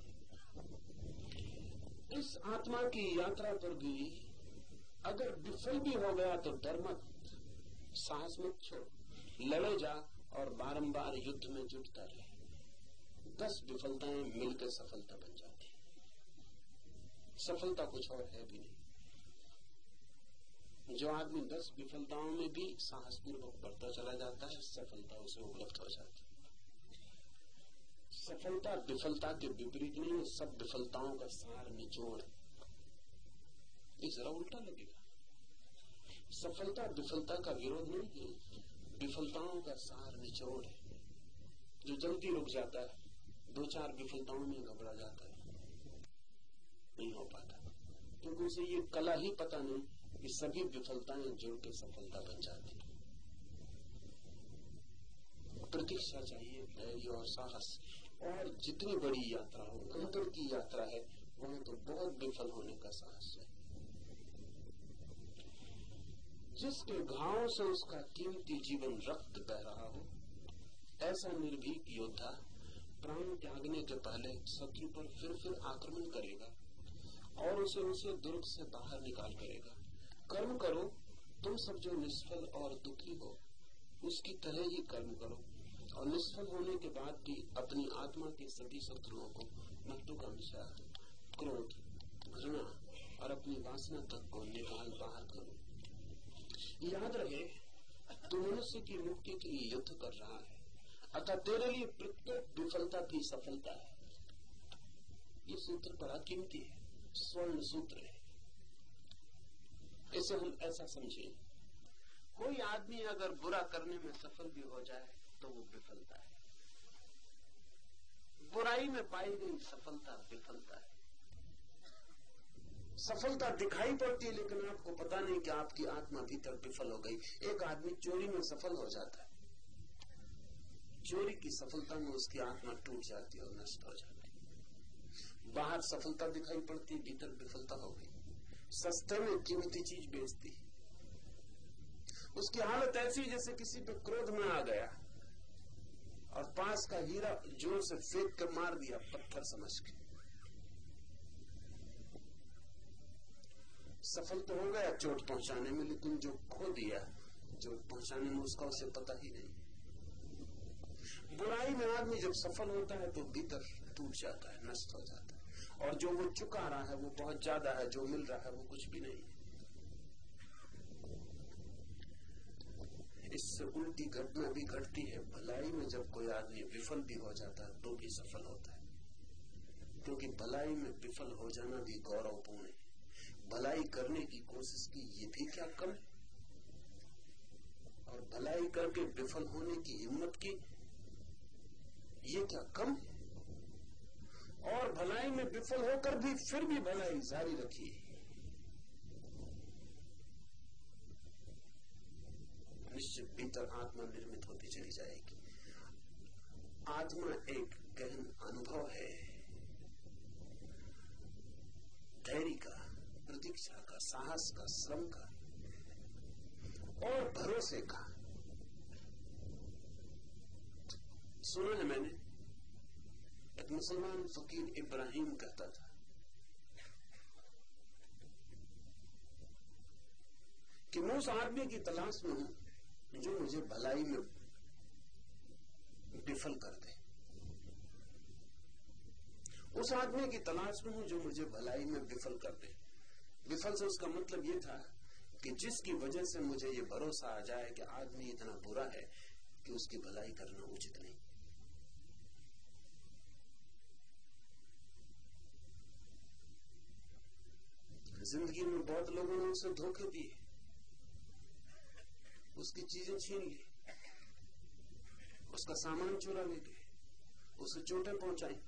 इस आत्मा की यात्रा पर भी अगर विफल भी हो गया तो डर मत साहस मत छोड़ लड़े जा और बारंबार युद्ध में जुटता रहे। दस विफलताएँ मिलकर सफलता बन जाती सफलता कुछ और है भी नहीं। जो आदमी दस विफलताओं में भी साहसपूर्वक बढ़ता चला जाता है, सफलता उसे उपलब्ध हो जाती सफलता विफलता के विपरीत नहीं है सब विफलताओं का सार निचोड़। ये जरा उल्टा लगेगा। सफलता विफलता का विरोध नहीं है विफलताओं का सार निचोड़ है। जो जल्दी रुक जाता है, दो चार विफलताओं में घबरा जाता है। नहीं हो पाता। क्योंकि उसे ये कला ही पता नहीं कि सभी विफलताएँ जुड़ के सफलता बन जाती है। प्रतीक्षा चाहिए, धैर्य और साहस। और जितनी बड़ी यात्रा हो अंतर की यात्रा है, वहाँ तो बहुत विफल होने का साहस है। जिसके घावों से उसका कीमती जीवन रक्त बह रहा हो, ऐसा निर्भीक योद्धा प्राण त्यागने के पहले शत्रु पर फिर फिर आक्रमण करेगा और उसे उसे दुर्ग से बाहर निकाल करेगा। कर्म करो, तुम सब जो निष्फल और दुखी हो, उसकी तरह ही कर्म करो। और निष्फल होने के बाद भी अपनी आत्मा के सभी शत्रुओं को महत्वाकांक्षा क्रोध, घृणा और अपनी वासना तक को निकाल बाहर करो। याद रहे, तू मनुष्य की मुक्ति के लिए युद्ध कर रहा है, अतः तेरे लिए प्रत्येक विफलता भी सफलता है। ये सूत्र बड़ा कीमती है, स्वर्ण सूत्र है। इसे हम ऐसा समझे, कोई आदमी अगर बुरा करने में सफल भी हो जाए तो वो विफलता है। बुराई में पाई गई सफलता विफलता है। सफलता दिखाई पड़ती है, लेकिन आपको पता नहीं कि आपकी आत्मा भीतर विफल हो गई। एक आदमी चोरी में सफल हो जाता है। चोरी की सफलता में उसकी आत्मा टूट जाती है और नष्ट हो जाती है। बाहर सफलता दिखाई पड़ती है, भीतर विफलता हो गई। सस्ते में कीमती चीज़ बेचती उसकी हालत ऐसी जैसे किसी पे क्रोध में आ गया। और पास का हीरा ज़ोर से फेंक कर मार दिया, पत्थर समझ के। सफल तो हो गया चोट पहुँचाने में, लेकिन जो खो दिया चोट पहुँचाने में उसका उसे पता ही नहीं। बुराई में आदमी जब सफल होता है तो भीतर टूट जाता है, नष्ट हो जाता है। और जो वो चुका रहा है, वो बहुत ज़्यादा है, जो मिल रहा है, वो कुछ भी नहीं है इससे उल्टी घटना भी घटती है। भलाई में जब कोई आदमी विफल भी हो जाता है तो भी सफल होता है। क्योंकि भलाई में विफल हो जाना भी गौरवपूर्ण है। भलाई करने की कोशिश की, ये भी क्या कम है? और भलाई करके विफल होने की हिम्मत की, ये क्या कम है? और भलाई में विफल होकर भी फिर भी भलाई जारी रखी निश्चित भीतर आत्मा निर्मित होती चली जाएगी। आत्मा एक गहन अनुभव है। धैर्य का, प्रतीक्षा का, साहस का, श्रम का और भरोसे का। सुना है मैंने, एक मुसलमान फकीर इब्राहिम कहता था, कि मैं उस आदमी की तलाश में हूँ जो मुझे भलाई में विफल कर दे उस आदमी की तलाश में हूँ जो मुझे भलाई में विफल कर दे विफल से उसका मतलब ये था कि जिसकी वजह से मुझे ये भरोसा आ जाए कि आदमी इतना बुरा है कि उसकी भलाई करना उचित नहीं। ज़िंदगी में बहुत लोगों ने उसे धोखे दिए उसकी चीज़ें छीन ली। उसका सामान चुरा ले गए। उसे चोटें पहुंचाई।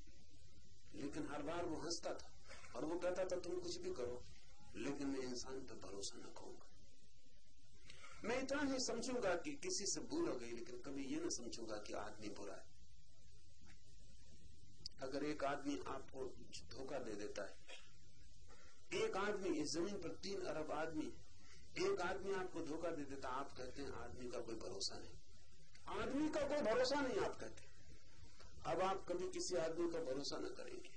लेकिन हर बार वो हंसता था और वो कहता था, तुम कुछ भी करो, लेकिन मैं इंसान पर भरोसा न कहूँगा मैं इतना ही समझूँगा कि किसी से भूल हो गई, लेकिन कभी ये ना समझूँगा कि आदमी बुरा है। अगर एक आदमी आपको धोखा दे देता है, एक आदमी इस ज़मीन पर तीन अरब आदमी एक आदमी आपको धोखा दे देता, आप कहते हैं, आदमी का कोई भरोसा नहीं। आदमी का कोई भरोसा नहीं, आप कहते अब आप कभी किसी आदमी का भरोसा न करेंगे।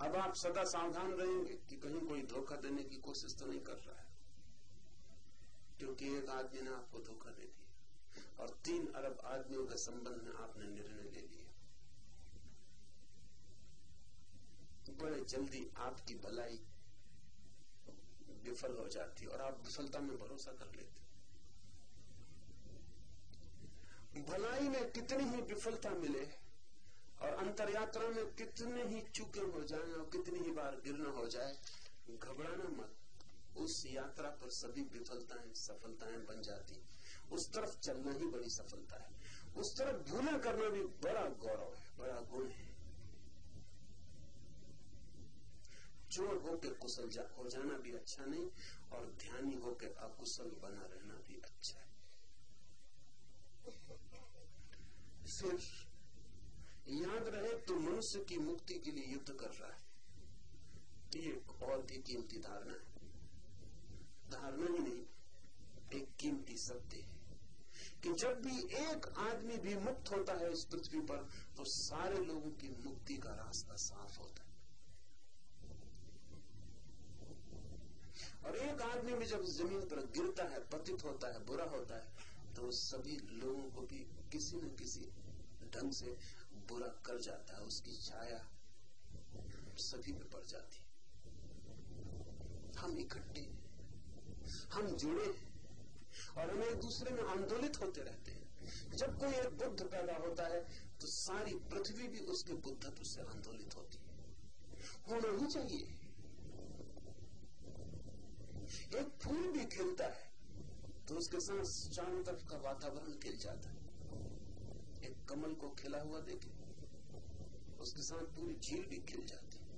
अब आप सदा सावधान रहेंगे कि कहीं कोई धोखा देने की कोशिश तो नहीं कर रहा है, क्योंकि एक आदमी ने आपको धोखा दे दिया। और तीन अरब आदमियों के संबंध में आपने निर्णय ले लिया। बड़े जल्दी आपकी भलाई विफल हो जाती और आप विफलता में भरोसा कर लेते। भलाई में कितनी ही विफलता मिले और अंतर यात्रा में कितने ही चुके हो जाए और कितनी ही बार गिरना हो जाए, घबराना मत। उस यात्रा पर सभी विफलताएँ, सफलताएँ बन जाती। उस तरफ़ चलना ही बड़ी सफलता है। उस तरफ़ भूला करना भी बड़ा गौरव है, बड़ा गुण है। चोर होके कुशल जा, हो जाना भी अच्छा नहीं और ध्यानी होके अकुशल बना रहना भी अच्छा है। फिर याद रहे तो मनुष्य की मुक्ति के लिए युद्ध कर रहा है। ये और भी कीमती धारणा है। धारणा ही नहीं एक कीमती सत्य है कि जब भी एक आदमी भी मुक्त होता है इस पृथ्वी पर तो सारे लोगों की मुक्ति का रास्ता साफ़ होता है। और एक आदमी भी जब ज़मीन पर गिरता है, पतित होता है, बुरा होता है तो सभी लोगों को भी किसी न किसी ढंग से बुरा कर जाता है, उसकी छाया सभी पे पड़ जाती हम इकट्ठे हम जुड़े और हम एक दूसरे में आंदोलित होते रहते हैं। जब कोई एक बुद्ध पैदा होता है तो सारी पृथ्वी भी उसके बुद्धत्व से आंदोलित होती है। होना ही चाहिए। एक फूल भी खिलता है तो उसके साथ चारों तरफ़ का वातावरण खिल जाता है। एक कमल को खिला हुआ देखे, उसके साथ पूरी झील भी खिल जाती है,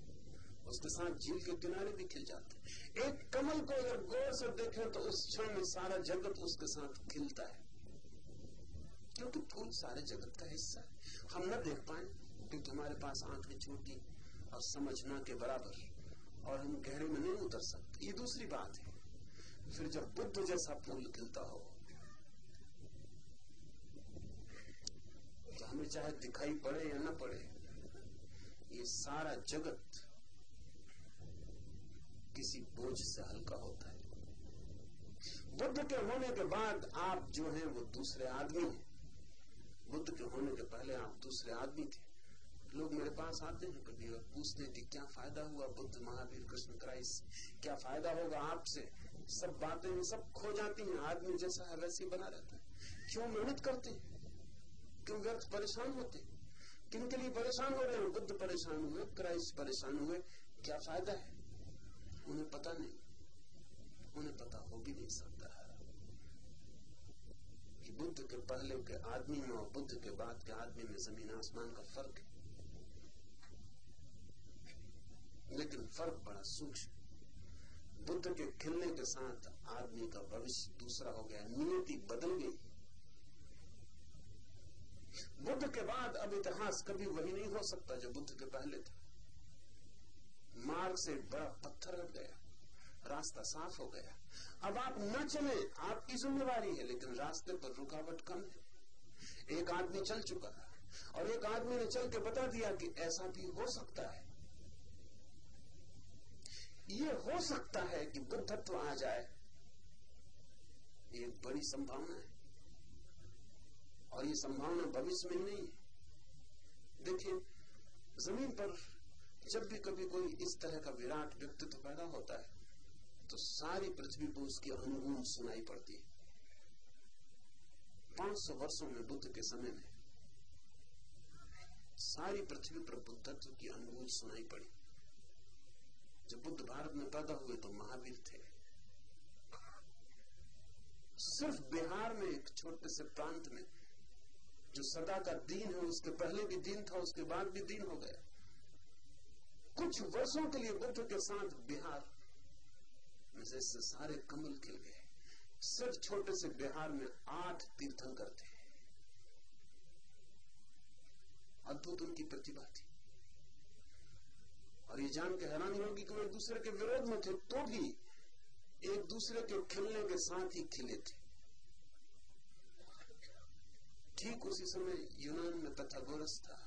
उसके साथ झील के किनारे भी खिल जाते एक कमल को अगर गौर से देखें तो उस क्षण में सारा जगत उसके साथ खिलता है, क्योंकि फूल सारे जगत का हिस्सा है। हम न देख पाए, क्योंकि हमारे पास आँखें छोटी और समझना के बराबर, और हम गहरे में नहीं उतर सकते। ये दूसरी बात है। फिर जब बुद्ध जैसा फूल खिलता हो तो हमें चाहे दिखाई पड़े या न पड़े, ये सारा जगत किसी बोझ से हल्का होता है। बुद्ध के होने के बाद आप जो हैं, वो दूसरे आदमी हैं। बुद्ध के होने के पहले आप दूसरे आदमी थे। लोग मेरे पास आते हैं कभी और पूछते हैं कि क्या फ़ायदा हुआ बुद्ध महावीर कृष्ण क्राइस्ट क्या फ़ायदा होगा आपसे? सब बातें सब खो जाती हैं आदमी जैसा है वैसे बना रहता है। क्यों मेहनत करते क्यों व्यर्थ परेशान होते किन के लिए परेशान हो रहे हैं? बुद्ध परेशान हुए, क्राइस्ट परेशान हुए। क्या फ़ायदा है? उन्हें पता नहीं। उन्हें पता हो भी नहीं सकता। कि बुद्ध के पहले के आदमी में और बुद्ध के बाद के आदमी में ज़मीन आसमान का फ़र्क है। लेकिन फ़र्क बड़ा सूक्ष्म बुद्ध के खिलने के साथ आदमी का भविष्य दूसरा हो गया नियति बदल गई। बुद्ध के बाद अब इतिहास कभी वही नहीं हो सकता जो बुद्ध के पहले था। मार्ग से बड़ा पत्थर हट गया, रास्ता साफ़ हो गया। अब आप न चले, आपकी जिम्मेवारी है, लेकिन रास्ते पर रुकावट कम है। एक आदमी चल चुका है, और एक आदमी ने चल के बता दिया कि ऐसा भी हो सकता है। ये हो सकता है कि बुद्धत्व आ जाए। ये बड़ी संभावना है। और ये संभावना भविष्य में नहीं है। देखिए, ज़मीन पर जब भी कभी कोई इस तरह का विराट व्यक्तित्व पैदा होता है तो सारी पृथ्वी को उसकी अनुगूण सुनाई पड़ती है। पाँच सौ वर्षो में बुद्ध के समय में सारी पृथ्वी पर बुद्धत्व की अनुगूल सुनाई पड़ी। जब बुद्ध भारत में पैदा हुए तो महावीर थे। सिर्फ़ बिहार में एक छोटे से प्रांत में, जो सदा का दीन है, उसके पहले भी दीन था, उसके बाद भी दीन हो गया। कुछ वर्षों के लिए बुद्ध के साथ बिहार में से सारे कमल खिल गए। सिर्फ़ छोटे से बिहार में आठ तीर्थंकर थे। अद्भुत उनकी प्रतिभा थी। और ये जान के हैरानी होगी कि वो दूसरे के विरोध में थे तो भी एक दूसरे के खिलने के साथ ही खिले थे। ठीक उसी समय यूनान में तथागोरस था।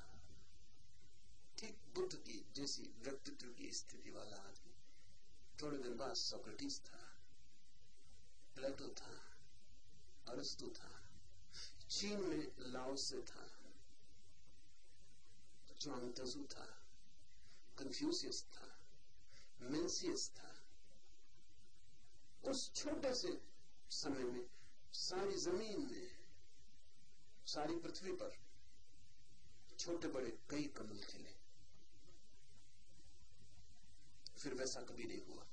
ठीक बुद्ध की जैसी व्यक्तित्व की स्थिति वाला आदमी। थोड़े दिन बाद सोक्रेटिस था, प्लेटो था, अरस्तु था, चीन में लाओसे था चुआंगतजू था। कंफ्यूसियस था मेंसियस था उस छोटे से समय में सारी ज़मीन में, सारी पृथ्वी पर छोटे बड़े कई कमल खिले। फिर वैसा कभी नहीं हुआ।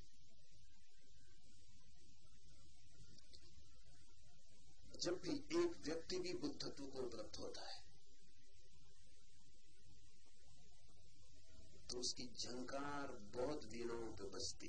जब भी एक व्यक्ति भी बुद्धत्व को उपलब्ध होता है तो उसकी झंकार बहुत वीणाओं पे बजती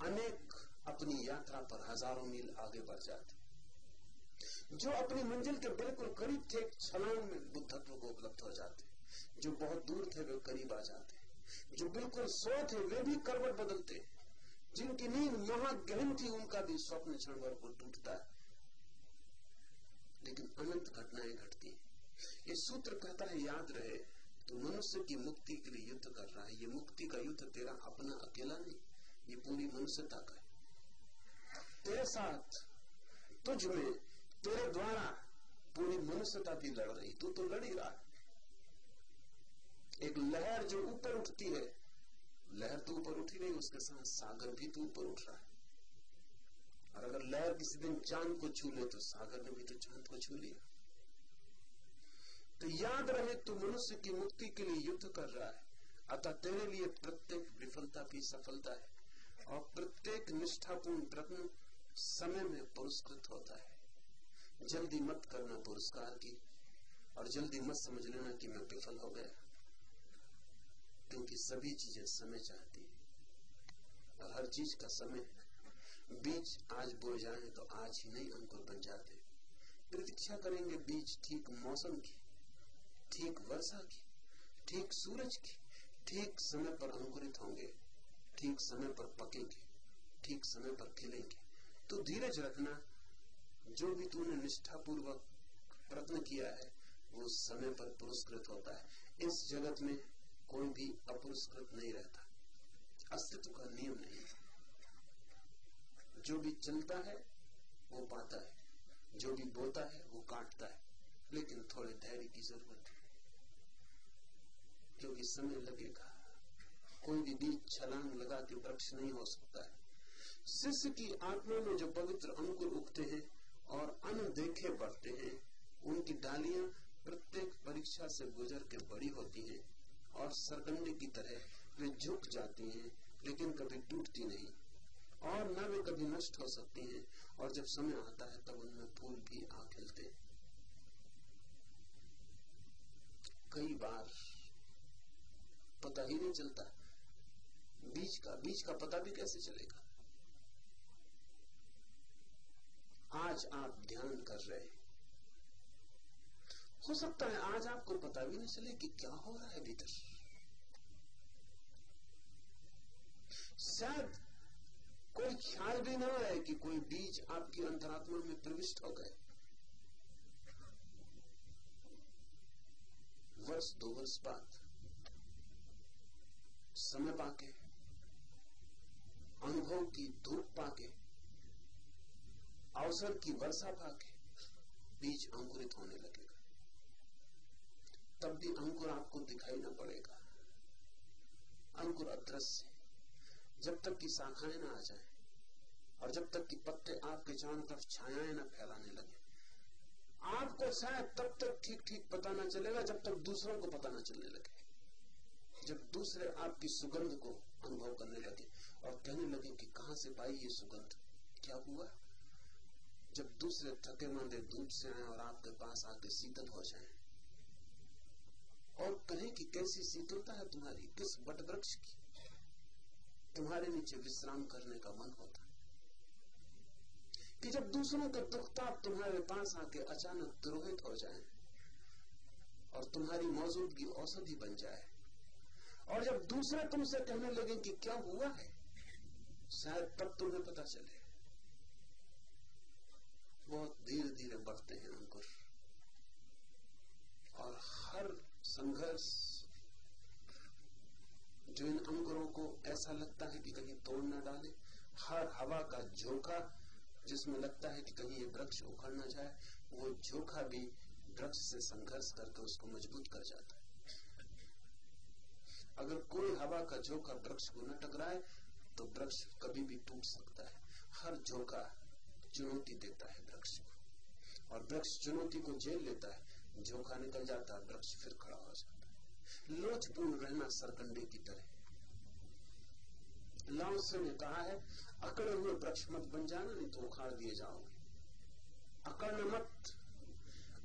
अनेक अपनी यात्रा पर हज़ारों मील आगे बढ़ जाते जो अपनी मंजिल के बिल्कुल करीब थे छलांग में बुद्धत्व को उपलब्ध हो जाते जो बहुत दूर थे, वे करीब आ जाते जो बिल्कुल सो थे, वे भी करवट बदलते जिनकी नींद महागहन थी, उनका भी स्वप्न क्षण को टूटता है। लेकिन अनंत घटनाएँ घटती हैं। ये सूत्र कहता है, याद रहे तो मनुष्य की मुक्ति के लिए युद्ध कर रहा है। ये मुक्ति का युद्ध तेरा अपना अकेला नहीं, ये पूरी मनुष्यता का है। तेरे साथ, तुझ में, तेरे द्वारा पूरी मनुष्यता भी लड़ रही, तू तो लड़ ही रहा है। एक लहर जो ऊपर उठती है, लहर तो ऊपर उठी नहीं, उसके साथ सागर भी तो ऊपर उठ रहा है। और अगर लहर किसी दिन चाँद को छू ले तो सागर ने भी तो चाँद को छू लिया। तो याद रहे, तू मनुष्य की मुक्ति के लिए युद्ध कर रहा है। अतः तेरे लिए प्रत्येक विफलता भी सफलता है और प्रत्येक निष्ठापूर्ण प्रश्न समय में पुरस्कृत होता है। जल्दी मत करना पुरस्कार की और जल्दी मत समझ लेना कि मैं विफल हो गया। क्योंकि सभी चीज़ें समय चाहती है और हर चीज़ का समय बीज आज बोए जाए तो आज ही नहीं अंकुर बन जाते प्रतीक्षा करेंगे बीज ठीक मौसम की। ठीक वर्षा की, ठीक सूरज की, ठीक समय पर अंकुरित होंगे, ठीक समय पर पकेंगे, ठीक समय पर खिलेंगे। तो धीरज रखना, जो भी तूने निष्ठापूर्वक प्रयत्न किया है, वो समय पर पुरस्कृत होता है। इस जगत में कोई भी अपुरस्कृत नहीं रहता। अस्तित्व का नियम नहीं जो भी चलता है, वो पाता है। जो भी बोता है, वो काटता है। लेकिन थोड़े धैर्य की ज़रूरत है। क्योंकि समय लगेगा। कोई भी बीज छलांग लगा के वृक्ष नहीं हो सकता है। शिष्य की आत्मा में जो पवित्र अंकुर उगते हैं और अनदेखे बढ़ते हैं, उनकी डालियाँ प्रत्येक परीक्षा से गुजर के बड़ी होती हैं और सरकंडे की तरह वे झुक जाती हैं, लेकिन कभी टूटती नहीं और न वे कभी नष्ट हो सकती हैं और जब समय आता है तब उनमें फूल भी आ खिलते कई बार पता ही नहीं चलता। बीज का बीज का पता भी कैसे चलेगा? आज आप ध्यान कर रहे हैं। हो सकता है आज आपको पता भी नहीं चले कि क्या हो रहा है भीतर। शायद कोई ख्याल भी ना आए कि कोई बीज आपकी अंतरात्मा में प्रविष्ट हो गए। वर्ष, दो वर्ष बाद समय पाके, अनुभव की धूप पाके, अवसर की वर्षा पाके बीज अंकुरित होने लगेगा। तब भी अंकुर आपको दिखाई न पड़ेगा। अंकुर अदृश्य जब तक कि शाखाएँ ना आ जाए और जब तक कि पत्ते आपके चारों तरफ़ छायाएँ न फैलाने लगे, आपको शायद तब तक ठीक ठीक पता ना चलेगा जब तक दूसरों को पता ना चलने लगे। जब दूसरे आपकी सुगंध को अनुभव करने लगे और कहने लगे कि कहा से पाई ये सुगंध? क्या हुआ? जब दूसरे थके मंदे दूध से आए और आपके पास आके शीतल हो जाए। और कहें कि कैसी शीतलता है तुम्हारी? किस बट वृक्ष की? तुम्हारे नीचे विश्राम करने का मन होता। कि जब दूसरों का दुख ताप तुम्हारे पास आके अचानक द्रोहित हो जाए और तुम्हारी मौजूदगी औषधि बन जाए और जब दूसरे तुमसे कहने लगे कि क्या हुआ है, शायद तब तुम्हें पता चले। बहुत धीरे धीरे बढ़ते हैं अंकुर। और हर संघर्ष जो इन अंकुरों को ऐसा लगता है कि कहीं तोड़ न डाले, हर हवा का झोंका जिसमें लगता है कि कहीं ये वृक्ष उखड़ न जाए, वो झोंका भी वृक्ष से संघर्ष करके उसको मज़बूत कर जाता है। अगर कोई हवा का झोंका वृक्ष को न टकराए तो वृक्ष कभी भी टूट सकता है। हर झोंका चुनौती देता है वृक्ष को। और वृक्ष चुनौती को झेल लेता है। झोंका निकल जाता है, वृक्ष फिर खड़ा हो जाता है। लोचपूर्ण रहना सरकंडे की तरह लाओसे ने कहा है, अकड़े हुए वृक्ष मत बन जाना, नहीं तो उखाड़ दिए जाओगे। अकड़ना मत।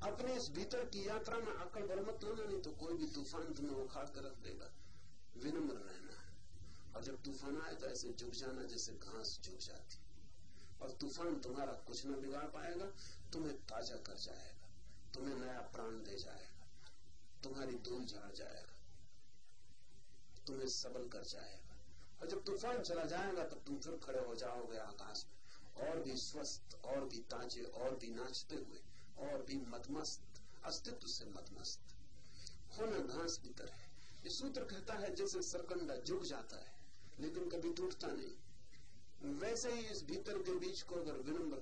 अपने इस भीतर की यात्रा में अकड़ भर मत लेना, नहीं तो कोई भी तूफ़ान तुम्हें उखाड़ कर रख देगा। विनम्र रहना और जब तूफ़ान आए तो ऐसे झुक जाना जैसे घास झुक जाती और तूफ़ान तुम्हारा कुछ न बिगाड़ पाएगा, तुम्हें ताज़ा कर जाएगा, तुम्हें नया प्राण दे जाएगा, तुम्हारी धूल झाड़ जाएगा, तुम्हें सबल कर जाएगा। और जब तूफ़ान चला जाएगा तब तुम फिर खड़े हो जाओगे आकाश में। और भी स्वस्थ, और भी ताजे, और भी नाचते हुए, और भी मतमस्त अस्तित्व से मतमस्त होना घास की तरह। सूत्र कहता है, जैसे सरकंडा झुक जाता है, लेकिन कभी टूटता नहीं। वैसे ही इस भीतर के बीच को अगर विनम्र,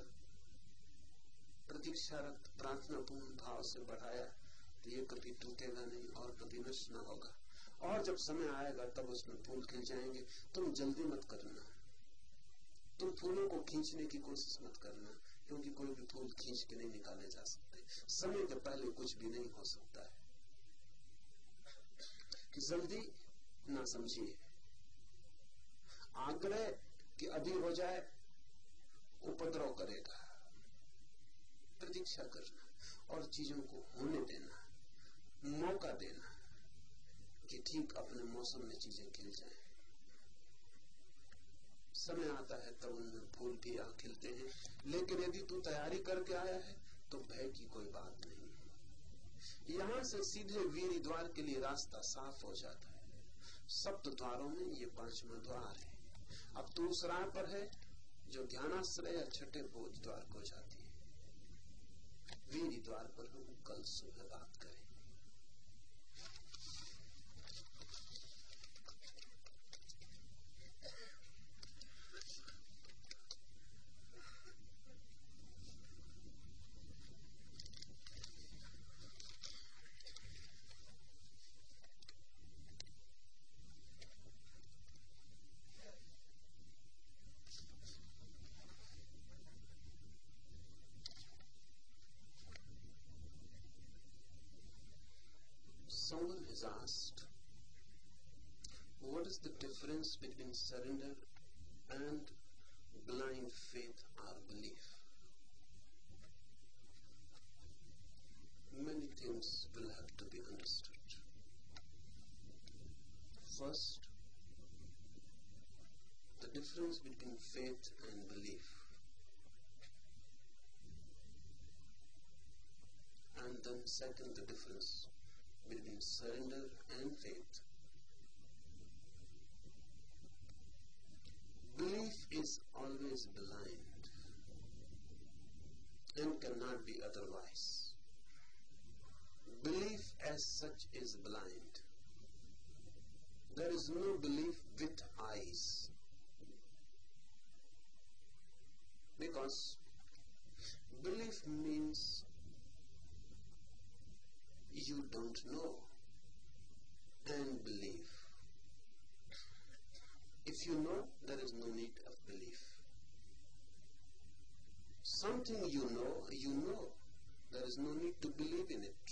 प्रतीक्षारत प्रार्थना पूर्ण भाव से बढ़ाया तो ये कभी टूटेगा नहीं और कभी नष्ट न होगा। और जब समय आएगा, तब उसमें फूल खिल जाएँगे। तुम जल्दी मत करना। तुम फूलों को खींचने की कोशिश मत करना, क्योंकि कोई भी फूल खींच के नहीं निकाले जा सकते। समय के पहले कुछ भी नहीं हो सकता है। कि जल्दी ना समझिए। आग्रह कि अभी हो जाए, उपद्रव करेगा। प्रतीक्षा करना और चीज़ों को होने देना, मौका देना कि ठीक अपने मौसम में चीज़ें खिल जाए। समय आता है तब उनमें फूल भी आ खिलते हैं, लेकिन यदि तू तैयारी करके आया है तो भय की कोई बात नहीं। यहाँ से सीधे वीर द्वार के लिए रास्ता साफ़ हो जाता है। सप्त द्वारों में ये पांचवा द्वार है। अब तो उस राह पर है जो ध्यानाश्रय या छठे बोध द्वार को जाती है। वीर द्वार पर हम कल सुबह बात asked, what is the difference between surrender and blind faith or belief? Many things will have to be understood. First, the difference between faith and belief. And then second, the difference between surrender and faith. Belief is always blind and cannot be otherwise. Belief as such is blind. There is no belief with eyes. Because belief means you don't know and believe. If you know, there is no need of belief. Something you know, you know. There is no need to believe in it.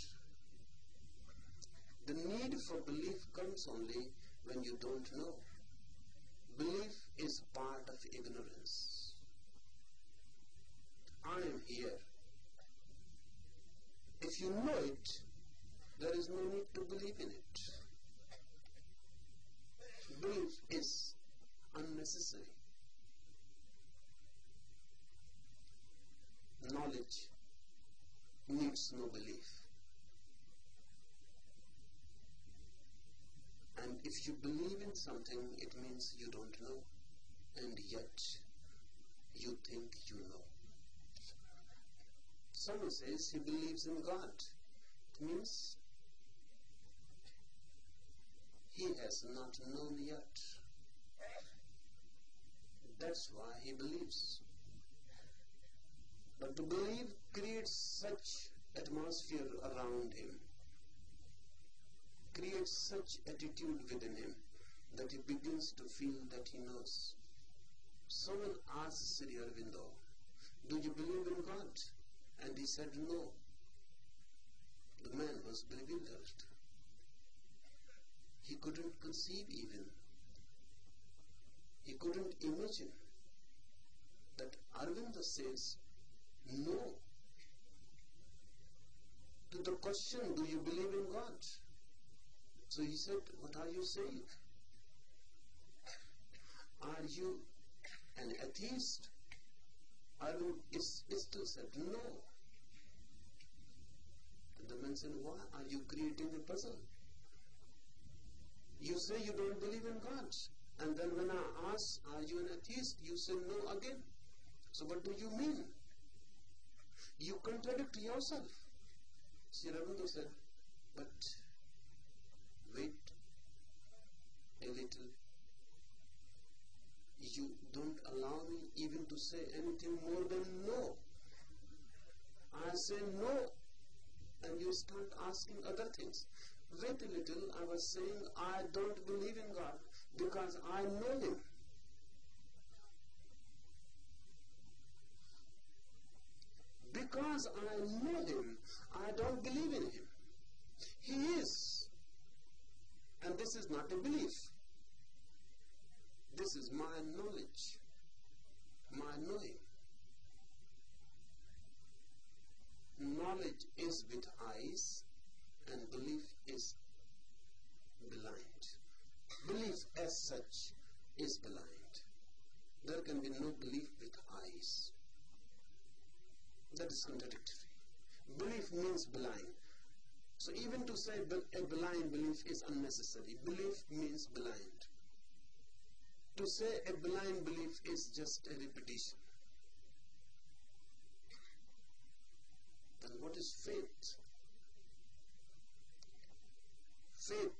The need for belief comes only when you don't know. Belief is part of ignorance. I am here. If you know it, there is no need to believe in it. Belief is unnecessary. Knowledge needs no belief. And if you believe in something, it means you don't know, and yet you think you know. Someone says he believes in God. It means he has not known yet. That's why he believes. But to believe creates such atmosphere around him, creates such attitude within him that he begins to feel that he knows. Someone asked Sri Aurobindo, Do you believe in God? And he said no. The man was bewildered. He couldn't conceive even. He couldn't imagine that Aurobindo says no to the question, do you believe in God? So he said, what are you saying? Are you an atheist? Arvind still said, no. And the man said, why are you creating a puzzle? You say you don't believe in God. And then when I ask, are you an atheist? You say no again. So what do you mean? You contradict yourself. Sri Aurobindo said, but wait a little. You don't allow me even to say anything more than no. I say no, and you start asking other things. A little, I was saying I don't believe in God because I know Him. Because I know Him, I don't believe in Him. He is. And this is not a belief. This is my knowledge, my knowing. Knowledge is with eyes, and belief is blind. Belief as such is blind. There can be no belief with eyes. That is contradictory. Belief means blind. So even to say a blind belief is unnecessary. Belief means blind. To say a blind belief is just a repetition. Then what is faith? Faith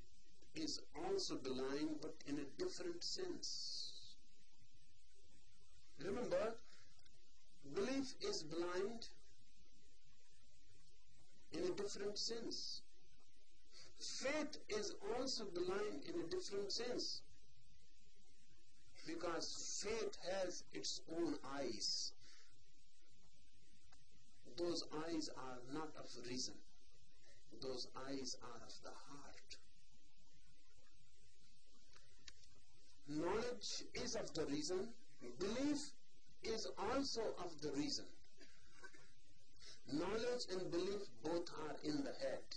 is also blind but in a different sense. Remember, belief is blind in a different sense. Faith is also blind in a different sense because faith has its own eyes. Those eyes are not of reason, those eyes are of the heart. Knowledge is of the reason, belief is also of the reason. Knowledge and belief both are in the head.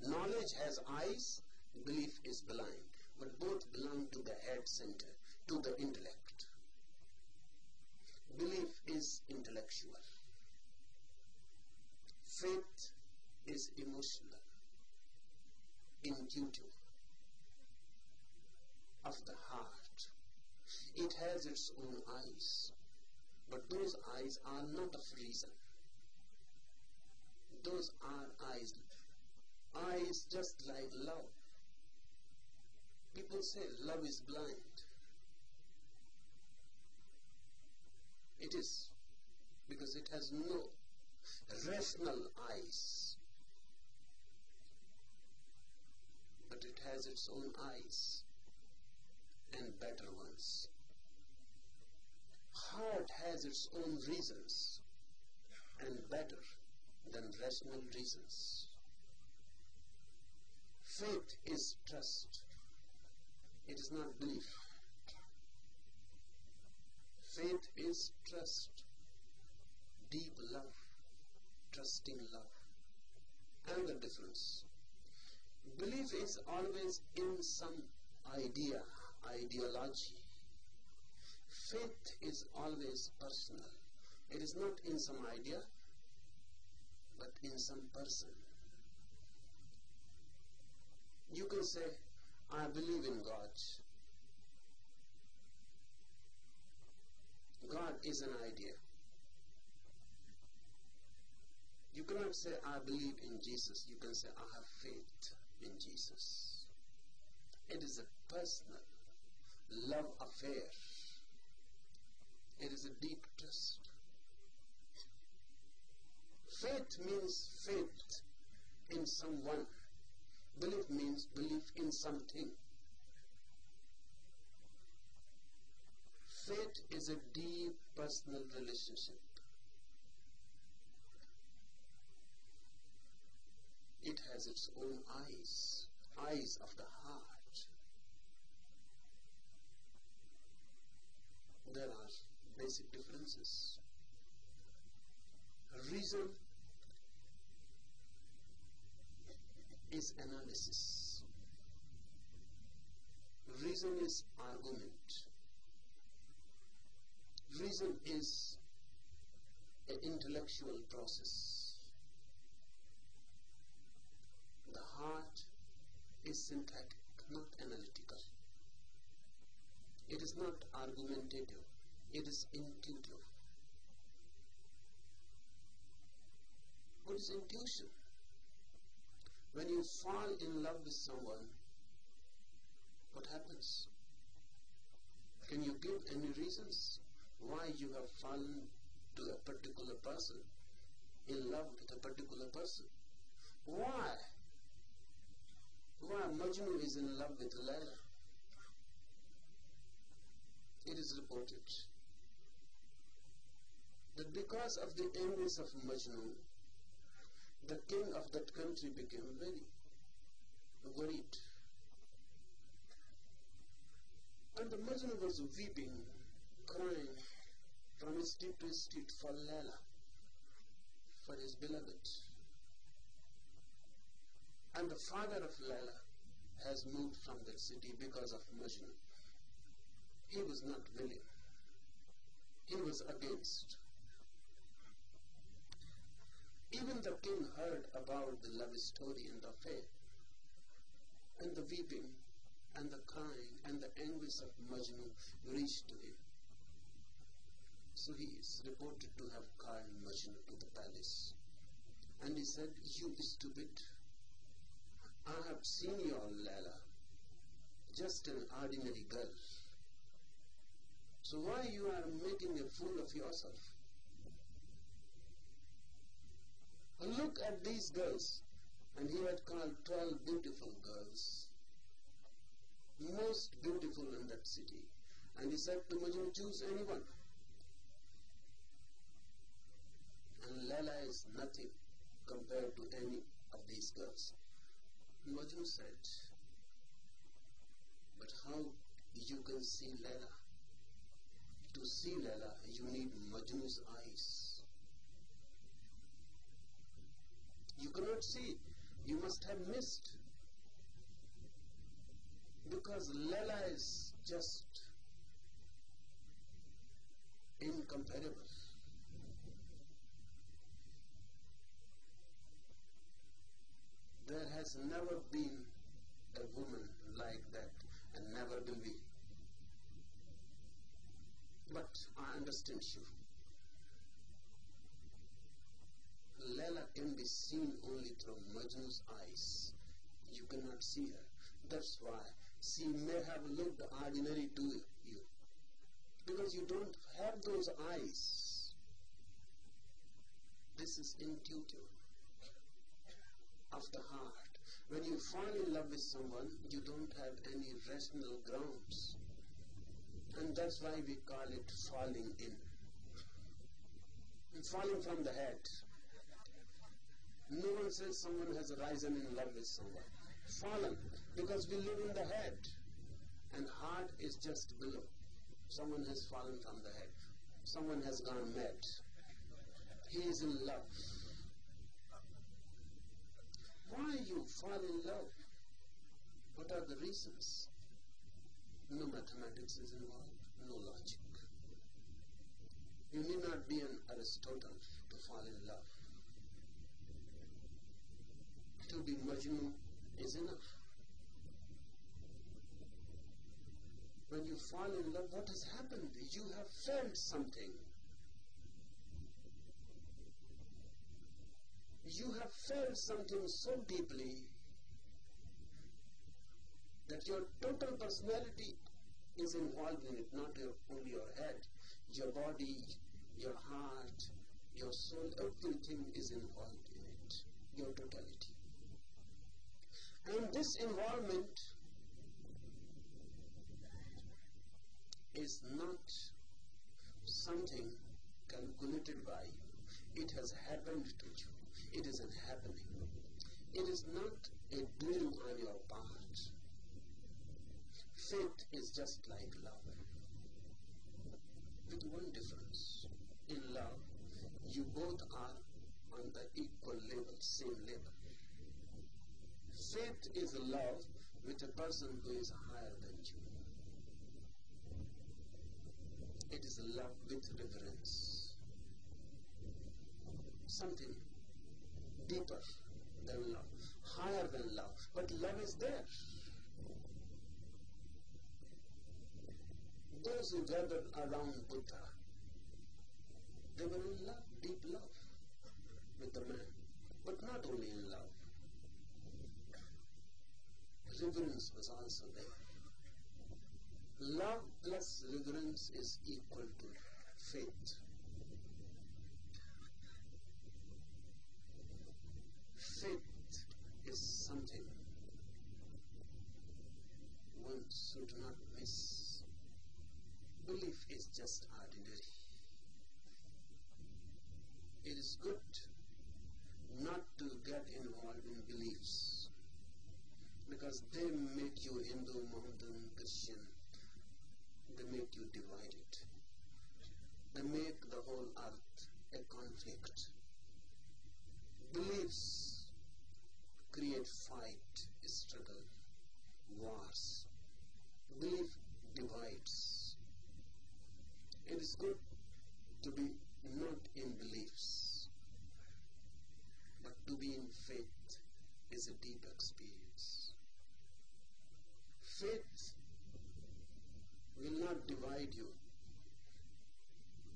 Knowledge has eyes, belief is blind, but both belong to the head center, to the intellect. Belief is intellectual. Faith is emotional, intuitive, of the heart. It has its own eyes, but those eyes are not of reason. Those are eyes, eyes just like love. People say love is blind. It is, because it has no rational eyes. But it has its own eyes and better ones. Heart has its own reasons and better than rational reasons. Faith is trust. It is not belief. Faith is trust, deep love, trusting love. And the difference. Belief is always in some idea, ideology, faith is always personal. It is not in some idea, but in some person. You can say, I believe in God. God is an idea. You cannot say, I believe in Jesus. You can say, I have faith in Jesus. It is a personal love affair. It is a deep trust. Faith means faith in someone. Belief means belief in something. Faith is a deep personal relationship. It has its own eyes, eyes of the heart. There are basic differences. Reason is analysis. Reason is argument. Reason is an intellectual process. The heart is synthetic, not analytical. It is not argumentative, it is intuitive. What is intuition? When you fall in love with someone, what happens? Can you give any reasons why you have fallen to a particular person, in love with a particular person? Why? Why Majnu is in love with Laila? It is reported that because of the envies of Majnu, the king of that country became very worried. And the Majnu was weeping, crying from street to street for Laila, for his beloved. And the father of Laila has moved from that city because of Majnu. He was not willing. He was against. Even the king heard about the love story and the affair, and the weeping, and the crying, and the anguish of Majnu reached to him. So he is reported to have called Majnu to the palace. And he said, You stupid, I have seen your Lala, just an ordinary girl. So why you are making a fool of yourself? Look at these girls. And he had called twelve beautiful girls, most beautiful in that city. And he said to Majnu, choose anyone. And Lala is nothing compared to any of these girls. Majnu said, but how you can see Lala? To see Lala, uh, you need Majnu's eyes. You cannot see. You must have missed. Because Lala is just incomparable. There has never been a woman like that and never will be. But I understand you. Laila can be seen only through Majnu's eyes. You cannot see her. That's why she may have looked ordinary to you. Because you don't have those eyes. This is intuitive of the heart. When you fall in love with someone, you don't have any rational grounds. And that's why we call it falling in. Falling from the head. No one says someone has risen in love with someone. Fallen, because we live in the head, and heart is just below. Someone has fallen from the head. Someone has gone mad. He is in love. Why you fall in love? What are the reasons? No mathematics is involved, no logic. You need not be an Aristotle to fall in love. To be Majnun is enough. When you fall in love, what has happened? You have felt something. You have felt something so deeply that your total personality is involved in it, not your, only your head, your body, your heart, your soul, everything is involved in it, your totality. And this involvement is not something calculated by you. It has happened to you. It is an happening. It is not a doing on your part. Faith is just like love. With one difference. In love, you both are on the equal level, same level. Faith is love with a person who is higher than you. It is love with reverence. Something deeper than love, higher than love. But love is there. Those who gathered around Buddha, they were in love, deep love with the man. But not only in love, reverence was also there. Love plus reverence is equal to faith. Faith is something one should not miss. Belief is just ordinary. It is good not to get involved in beliefs because they make you Hindu, Mohammedan, Christian. They make you divided. They make the whole earth a conflict. Beliefs create fight, struggle, wars. Belief divides. It is good to be not in beliefs, but to be in faith is a deep experience. Faith will not divide you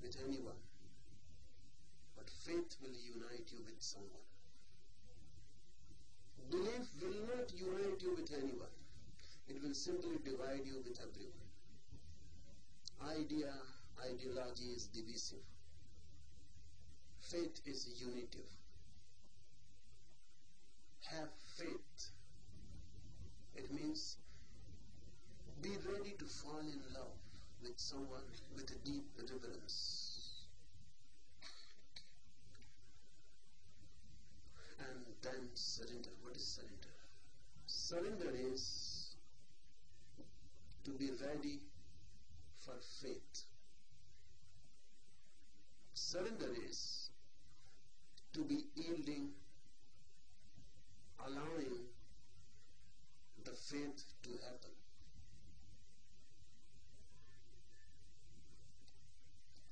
with anyone, but faith will unite you with someone. Belief will not unite you with anyone, it will simply divide you with everyone. Idea, ideology is divisive, faith is unitive. Have faith. It means be ready to fall in love with someone with a deep reverence. And then surrender. What is surrender? Surrender is to be ready for faith. Surrender is to be yielding, allowing the faith to happen.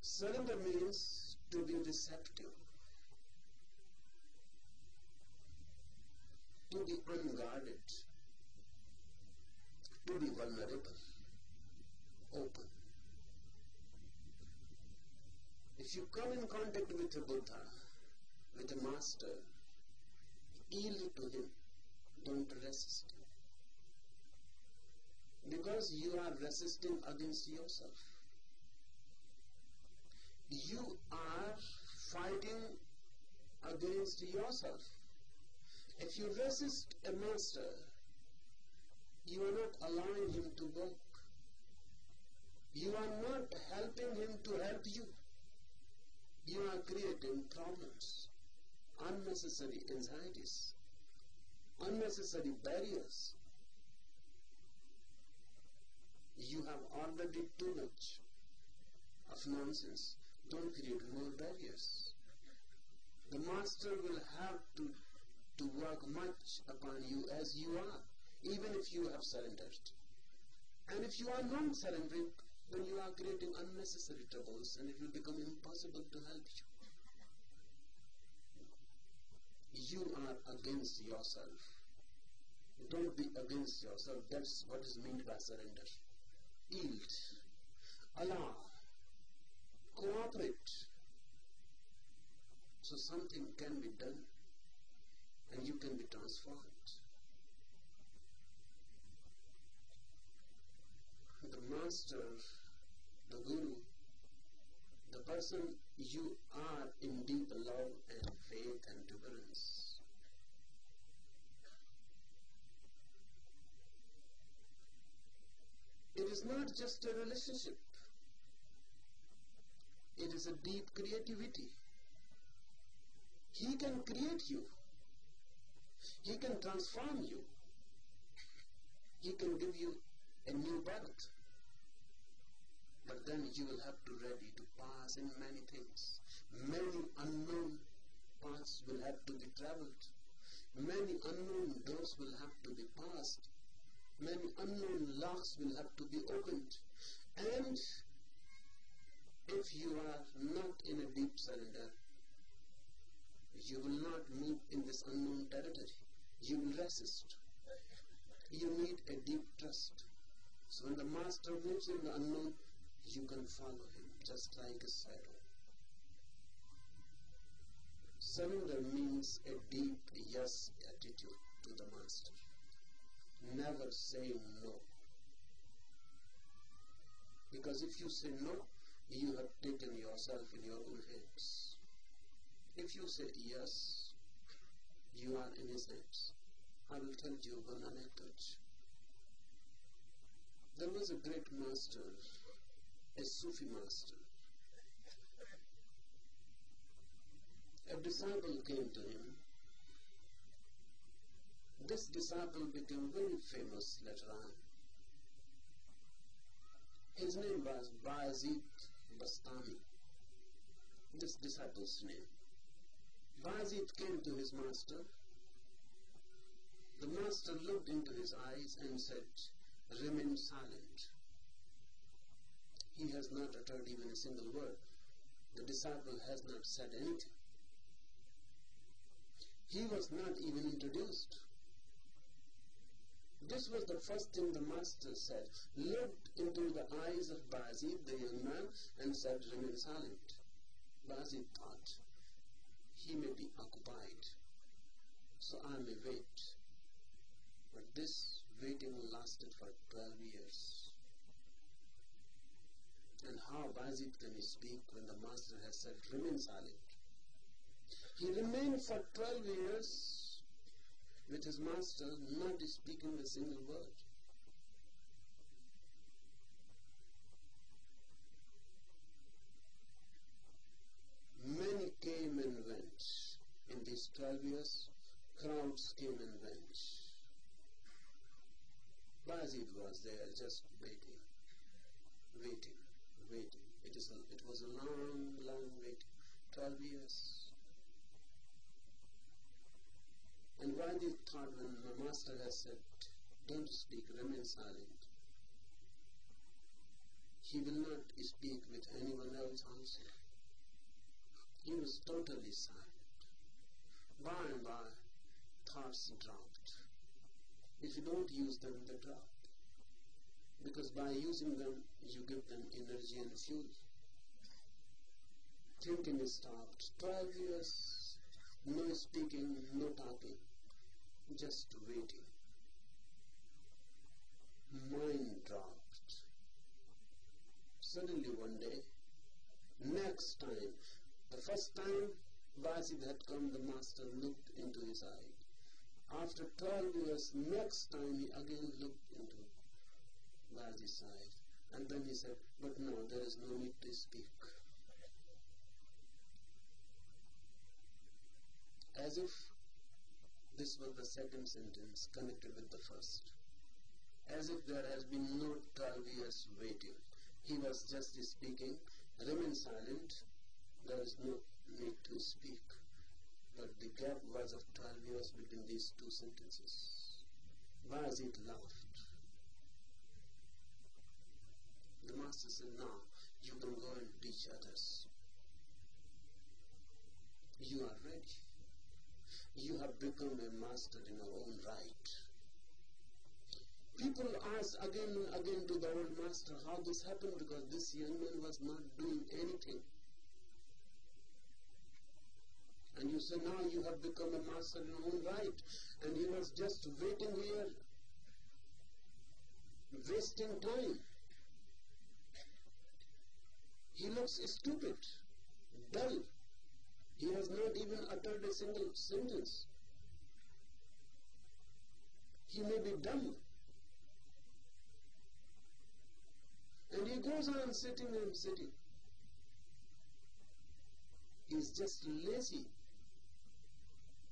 Surrender means to be receptive, to be unguarded, to be vulnerable, open. If you come in contact with a Buddha, with a master, yield to him, don't resist him. Because you are resisting against yourself. You are fighting against yourself. If you resist a master, you are not allowing him to work. You are not helping him to help you. You are creating problems, unnecessary anxieties, unnecessary barriers. You have already too much of nonsense. Don't create more barriers. The master will have to, to work much upon you as you are, even if you have surrendered. And if you are not surrendering, then you are creating unnecessary troubles and it will become impossible to help you. You are against yourself. Don't be against yourself. That's what is meant by surrender. Yield. Allow. Cooperate. So something can be done and you can be transformed. The master, the guru, the person you are in deep love and faith and reverence. It is not just a relationship. It is a deep creativity. He can create you. He can transform you. He can give you a new birth. But then you will have to ready to pass in many things. Many unknown paths will have to be traveled. Many unknown doors will have to be passed. Many unknown locks will have to be opened. And if you are not in a deep surrender, you will not move in this unknown territory. You will resist. You need a deep trust. So when the master moves in the unknown, you can follow him just like a shadow. Surrender means a deep yes attitude to the master. Never say no. Because if you say no, you have taken yourself in your own hands. If you say yes, you are in his hands. I will tell you one anecdote. There was a great master, a Sufi master. A disciple came to him. This disciple became very famous later on. His name was Bayezid Bastami, this disciple's name. Bayezid came to his master. The master looked into his eyes and said, Remain silent. He has not uttered even a single word. The disciple has not said anything. He was not even introduced. This was the first thing the master said. Looked into the eyes of Bayezid, the young man, and said, Remain silent. Bayezid thought, He may be occupied, so I may wait. But this waiting lasted for 12 years. And how Bayezid can he speak when the master has said, Remain silent? He remained for 12 years with his master, not speaking a single word. Many came and went. In these 12 years, crowds came and went. Bayezid was there just waiting, waiting, It, is a, it was a long, long waiting. 12 years. And Bayezid thought when the master has said, don't speak, remain silent, he will not speak with anyone else also. He was totally silent. By and by, thoughts dropped. If you don't use them, they drop. Because by using them, you give them energy and fuel. Thinking is stopped. Twelve years, no speaking, no talking, just waiting. Mind dropped. Suddenly one day, next time, the first time Bayezid had come, the master looked into his eye. After 12 years, next time he again looked into Bayezid's eye. And then he said, but no, there is no need to speak. As if this was the second sentence connected with the first. As if there has been no 12 years waiting. He was just speaking, remain silent, there is no need to speak. But the gap was of 12 years between these two sentences. Bayezid laughed. The master said, now you can go and teach others. You are ready. You have become a master in your own right. People ask again and again to the old master how this happened because this young man was not doing anything. And you say now you have become a master in your own right and he was just waiting here wasting time. He looks stupid, dull. He has not even uttered a single sentence. He may be dumb. And he goes on sitting and sitting. He is just lazy.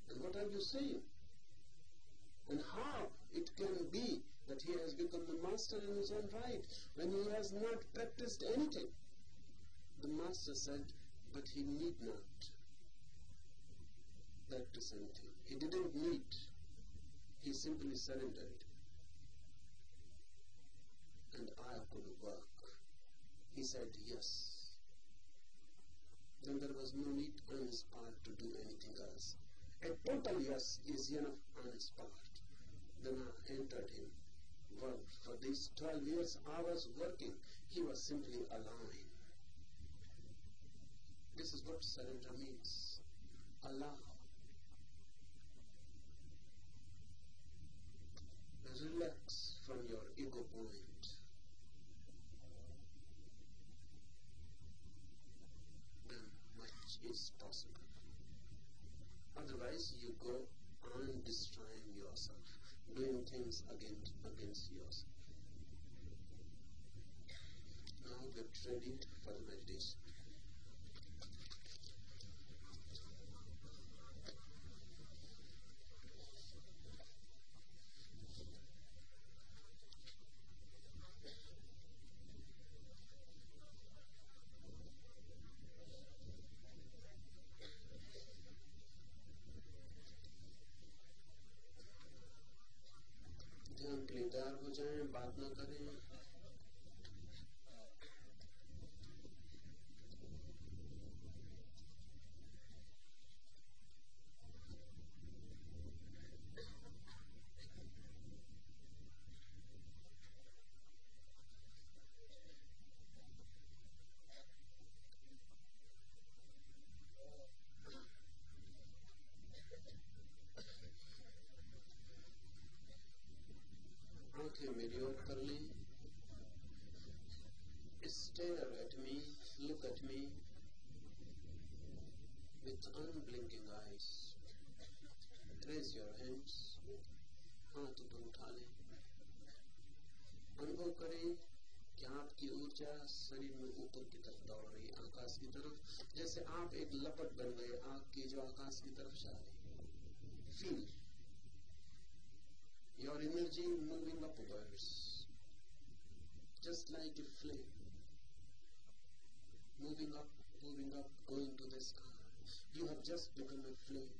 And what are you saying? And how it can be that he has become the master in his own right when he has not practiced anything? The master said, but he need not practice anything. He didn't need. He simply surrendered. And I could work. He said yes. Then there was no need on his part to do anything else. A total yes is enough on his part. Then I entered him. Worked. For these 12 years I was working. He was simply allowing. This is what surrender means. Allow. Relax from your ego point. Then much is possible. Otherwise, you go on destroying yourself, doing things against, against yourself. Now get ready for the meditation. करें कर लें stare at me, look at me with unblinking eyes. Raise your hands. हाथ ऊपर उठा लें अनुभव करें कि आपकी ऊर्जा शरीर में ऊपर की तरफ़ दौड़ रही आकाश की तरफ़ जैसे आप एक लपट बन गए आग की जो आकाश की तरफ़ जा रही feel your energy moving upwards, just like a flame, moving up, moving up, going to the sky. You have just become a flame.